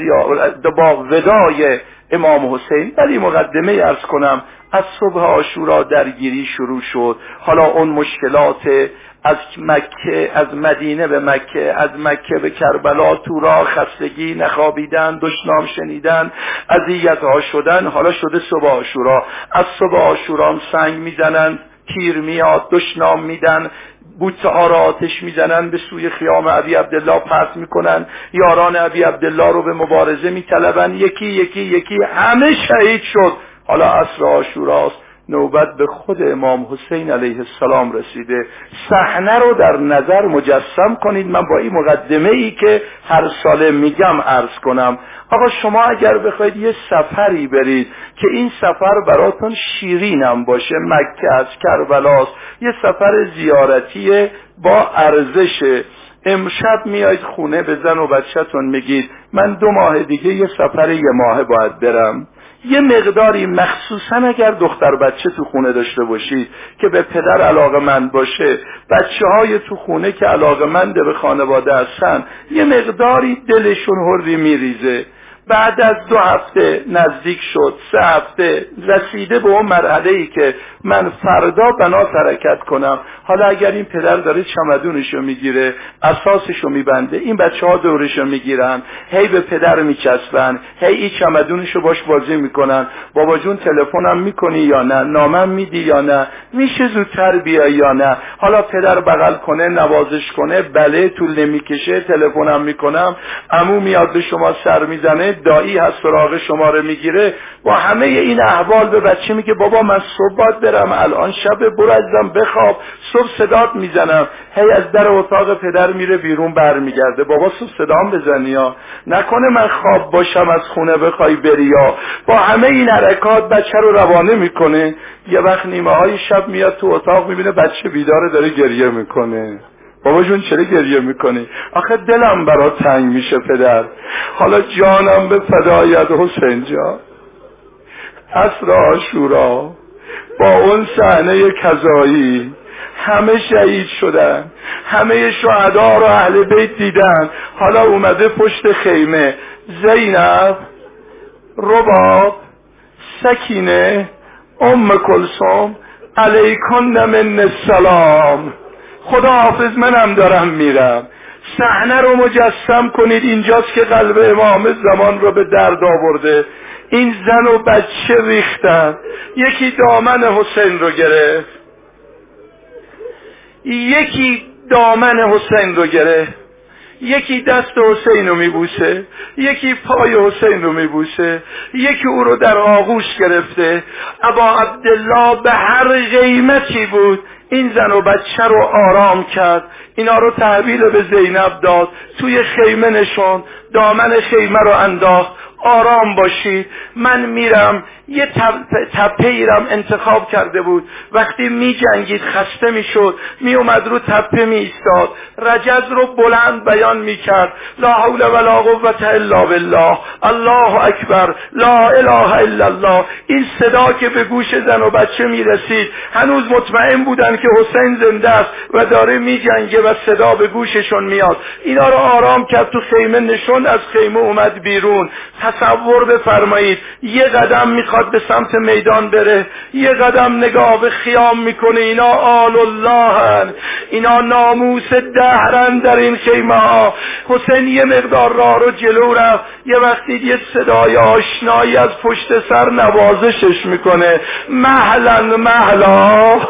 با ودای امام حسین ولی مقدمه ارز کنم از صبح آشورا درگیری شروع شد. حالا اون مشکلات از مکه از مدینه به مکه از مکه به کربلا تورا خستگی نخوابیدن دشنام شنیدن اذیت ها شدن. حالا شده صبح آشورا از صبح آشورا سنگ می‌زنن تیر میاد دشنام میدن بوته ها را آتش می‌زنن به سوی خیام ابی عبدالله پرت می‌کنن. یاران ابی عبدالله رو به مبارزه میطلبن. یکی یکی یکی. همه شهید شد. حالا عصر آشوراست نوبت به خود امام حسین علیه السلام رسیده. صحنه رو در نظر مجسم کنید. من با این مقدمه ای که هر ساله میگم عرض کنم. آقا شما اگر بخواید یه سفری برید که این سفر براتون شیرینم باشه مکه از کربلاست یه سفر زیارتی با ارزشه امشب میاید خونه به زن و بچهتون میگید من دو ماه دیگه یه سفر یه ماه باید برم. یه مقداری مخصوصا اگر دختر بچه تو خونه داشته باشید که به پدر علاقه مند باشه بچه های تو خونه که علاقه منده به خانواده هستن یه مقداری دلشون هردی میریزه. بعد از دو هفته نزدیک شد سه هفته رسیده به اون مرحله ای که من فردا بنا حرکت کنم. حالا اگر این پدر داره چمدونشو می‌گیره اساسشو میبنده این بچه ها دورشو می‌گیرن هی به پدر میچسبن هی این چمدونشو باش بازی می‌کنن. بابا جون تلفنم می‌کنی یا نه؟ نامم میدی یا نه؟ میشه زودتر بیای یا نه؟ حالا پدر بغل کنه نوازش کنه بله طول نمی‌کشه تلفنم می‌کنم عمو میاد به شما سر می‌زنه دایی هست سراغ شما رو می‌گیره با همه این احوال به بچه میگه بابا من صبح باید برم الان شب برو ازم بخواب. صبح صدات می‌زنم هی از در اتاق پدر میره بیرون برمیگرده. بابا صبح صدام بزنی یا نکنه من خواب باشم از خونه بخوای بری یا با همه این حرکات بچه رو روانه می‌کنه. یه وقت نیمه های شب میاد تو اتاق می‌بینه بچه بیداره داره گریه می‌کنه. بابا جون چرا گریه می‌کنی؟ آخه دلم برا تنگ میشه پدر. حالا جانم به فدایت حسین جان عصر آشورا با اون صحنه کذایی همه شهید شدن. همه شهدا رو اهل بیت دیدن. حالا اومده پشت خیمه. زینب رباب سکینه ام کلسوم علیکن من السلام. خدا حافظ منم دارم میرم. صحنه رو مجسم کنید اینجاست که قلب امام زمان رو به درد آورده. این زن و بچه ریختن. یکی دامن حسین رو گرفت. یکی دامن حسین رو گرفت. یکی دست حسین رو میبوسه. یکی پای حسین رو میبوسه. یکی او رو در آغوش گرفته. ابا عبدالله به هر قیمتی بود. این زن و بچه رو آرام کرد. اینا رو تحویل به زینب داد. توی خیمه نشون. دامن خیمه رو انداخت. آرام باشید من میرم یه تپه ایرم انتخاب کرده بود. وقتی می جنگید خسته می شد می اومد رو تپه می ایستاد رجز رو بلند بیان می کرد لا حول ولا قوت الا بالله. الله اکبر. لا اله الا الله. این صدا که به گوش زن و بچه می رسید هنوز مطمئن بودن که حسین زنده است و داره می جنگه و صدا به گوششون میاد. اینا رو آرام کرد تو خیمه نشون از خیمه اومد بیرون. تصور بفرمایید. یه قدم می‌خواد به سمت میدان بره. یه قدم نگاه به خیام می‌کنه. اینا آل الله اینا ناموس دهرن در این خیمه ها. حسین یه مقدار راه رو جلو رفت. یه وقتی یه صدای آشنایی از پشت سر نوازشش می‌کنه. محلا محلا.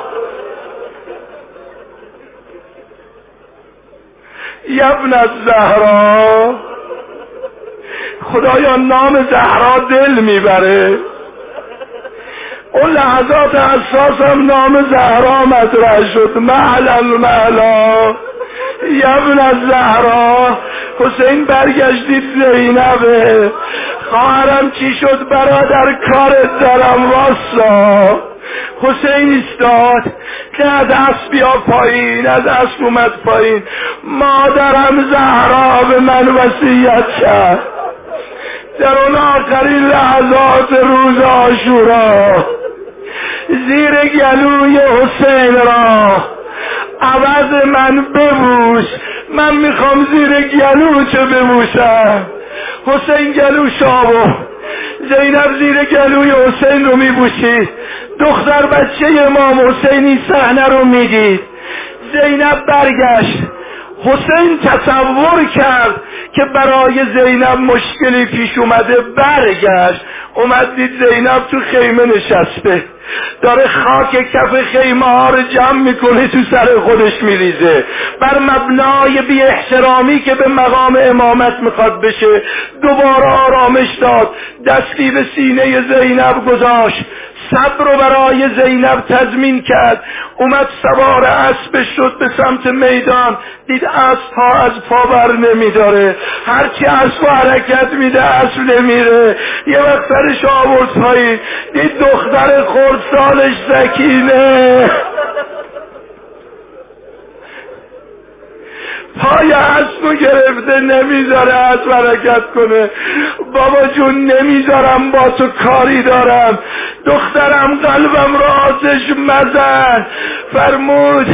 یبن از زهرا خدایا نام زهرا دل می‌بره. اون لحظات اساسم نام زهرا مطرح شد. محل محلا یبن از زهرا حسین برگشتید زینبه خواهرم چی شد برادر کارت دارم واسا؟ حسین استاد که اسب بیا پایین از اسب اومد پایین. مادرم زهرا به من وسیعت کرد. در اون آخرین لحظات روز آشورا زیر گلوی حسین را. عوض من ببوش من می‌خوام زیر گلو چه ببوشم حسین گلو شابو زینب زیر گلوی حسین رو میبوشید دختر بچه امام حسینی صحنه رو می‌دید. زینب برگشت. حسین تصور کرد که برای زینب مشکلی پیش اومده برگشت. اومد دید زینب تو خیمه نشسته. داره خاک کف خیمه ها رو جمع می‌کنه تو سر خودش میریزه. بر مبنای بی احترامی که به مقام امامت می‌خواد بشه دوباره آرامش داد. دستی به سینه زینب گذاشت. صبر رو برای زینب تضمین کرد. اومد سوار اسب شد به سمت میدان. دید اسب ها از پا بر نمیداره. هرچی اسب حرکت میده اسب نمیره. یه وقت سرش آورد دید دختر خردسالش سکینه پای اسب گرفته نمی‌ذاره اسب حرکت کنه. بابا جون نمی‌ذارم با تو کاری دارم. دخترم قلبم را آتش مزن. فرمود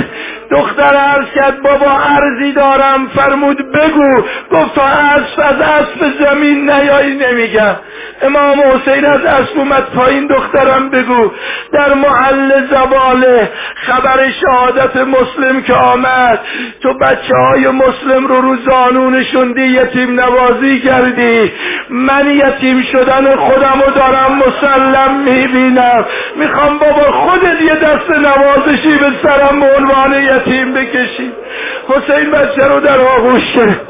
دختر عرض کرد بابا عرضی دارم. فرمود بگو. گفت تا اسب از اسب زمین نیایی نمیگم. امام حسین از اسب اومد پایین دخترم بگو. در محل زباله خبر شهادت مسلم که آمد. تو بچه های مسلم رو رو زانونشون دی یتیم نوازی کردی. من یتیم شدن خودم رو دارم مسلم می‌بینم. می‌خوام بابا خودت یه دست نوازشی به سرم به عنوان یتیم بکشی. حسین بچه رو در آغوش کرد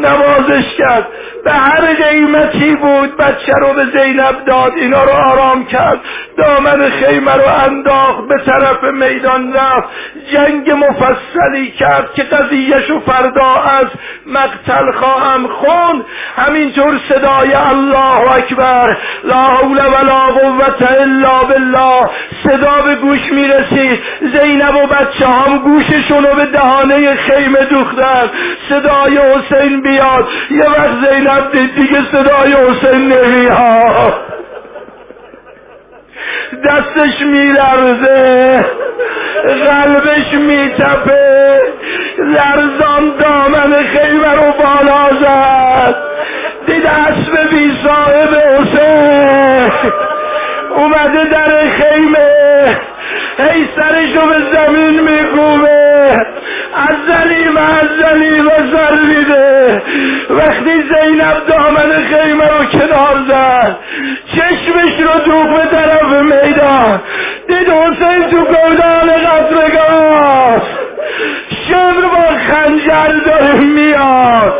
نوازش کرد. به هر قیمتی بود بچه رو به زینب داد. اینا رو آرام کرد. دامن خیمه رو انداخت به طرف میدان رفت. جنگ مفصلی کرد که قضیهشو فردا از مقتل خواهم خون همینطور صدای الله اکبر. لا حول ولا قوت الا بالله. صدا به گوش می‌رسید. زینب و بچه هم گوششون رو به دهانه خیمه دوختن صدای حسین بیاد. یه وقت زینب دید دیگه صدای حسین نمیاد. دستش میلرزه. قلبش میتپه. لرزان دامن خیمه رو بالا زد. دید اسب بی صاحب حسین. اومده در خیمه. هی سرشو به زمین میکوبه. از زلیم سر میده وقتی زینب دامن خیمه رو کنار زد چشمش رو دوخ به طرف میدان. دید حسین تو گودان قطرگاه شمر با خنجر داره میاد.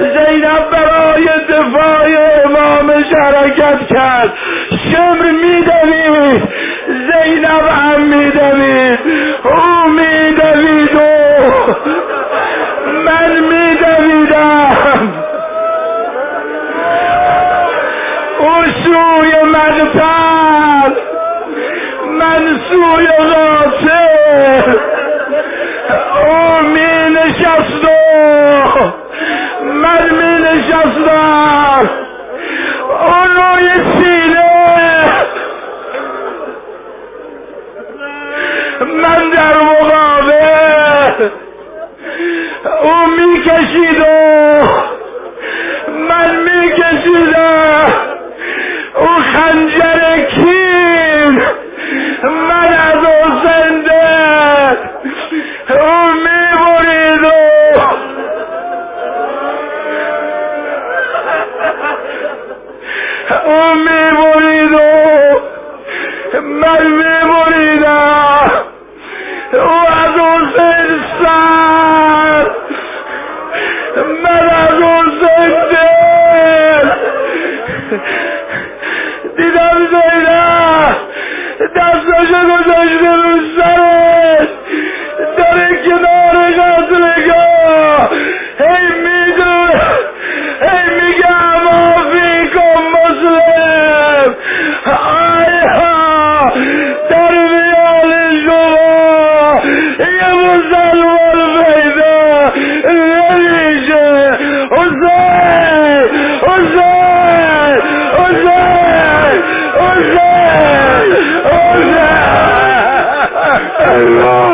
زینب برای دفاع امامش حرکت کرد. شمر میدوید زینب هم میدوید او من میدویدم او سوی مغفر من سوی غافل. او می نشست من می نشستم اون روی او می کشید و من می کشیدم او خنجر کین. من از او زنده. او می برید و او می برید و من می دستاشو گذاشته رو سرش داره کنار قتلگاه الله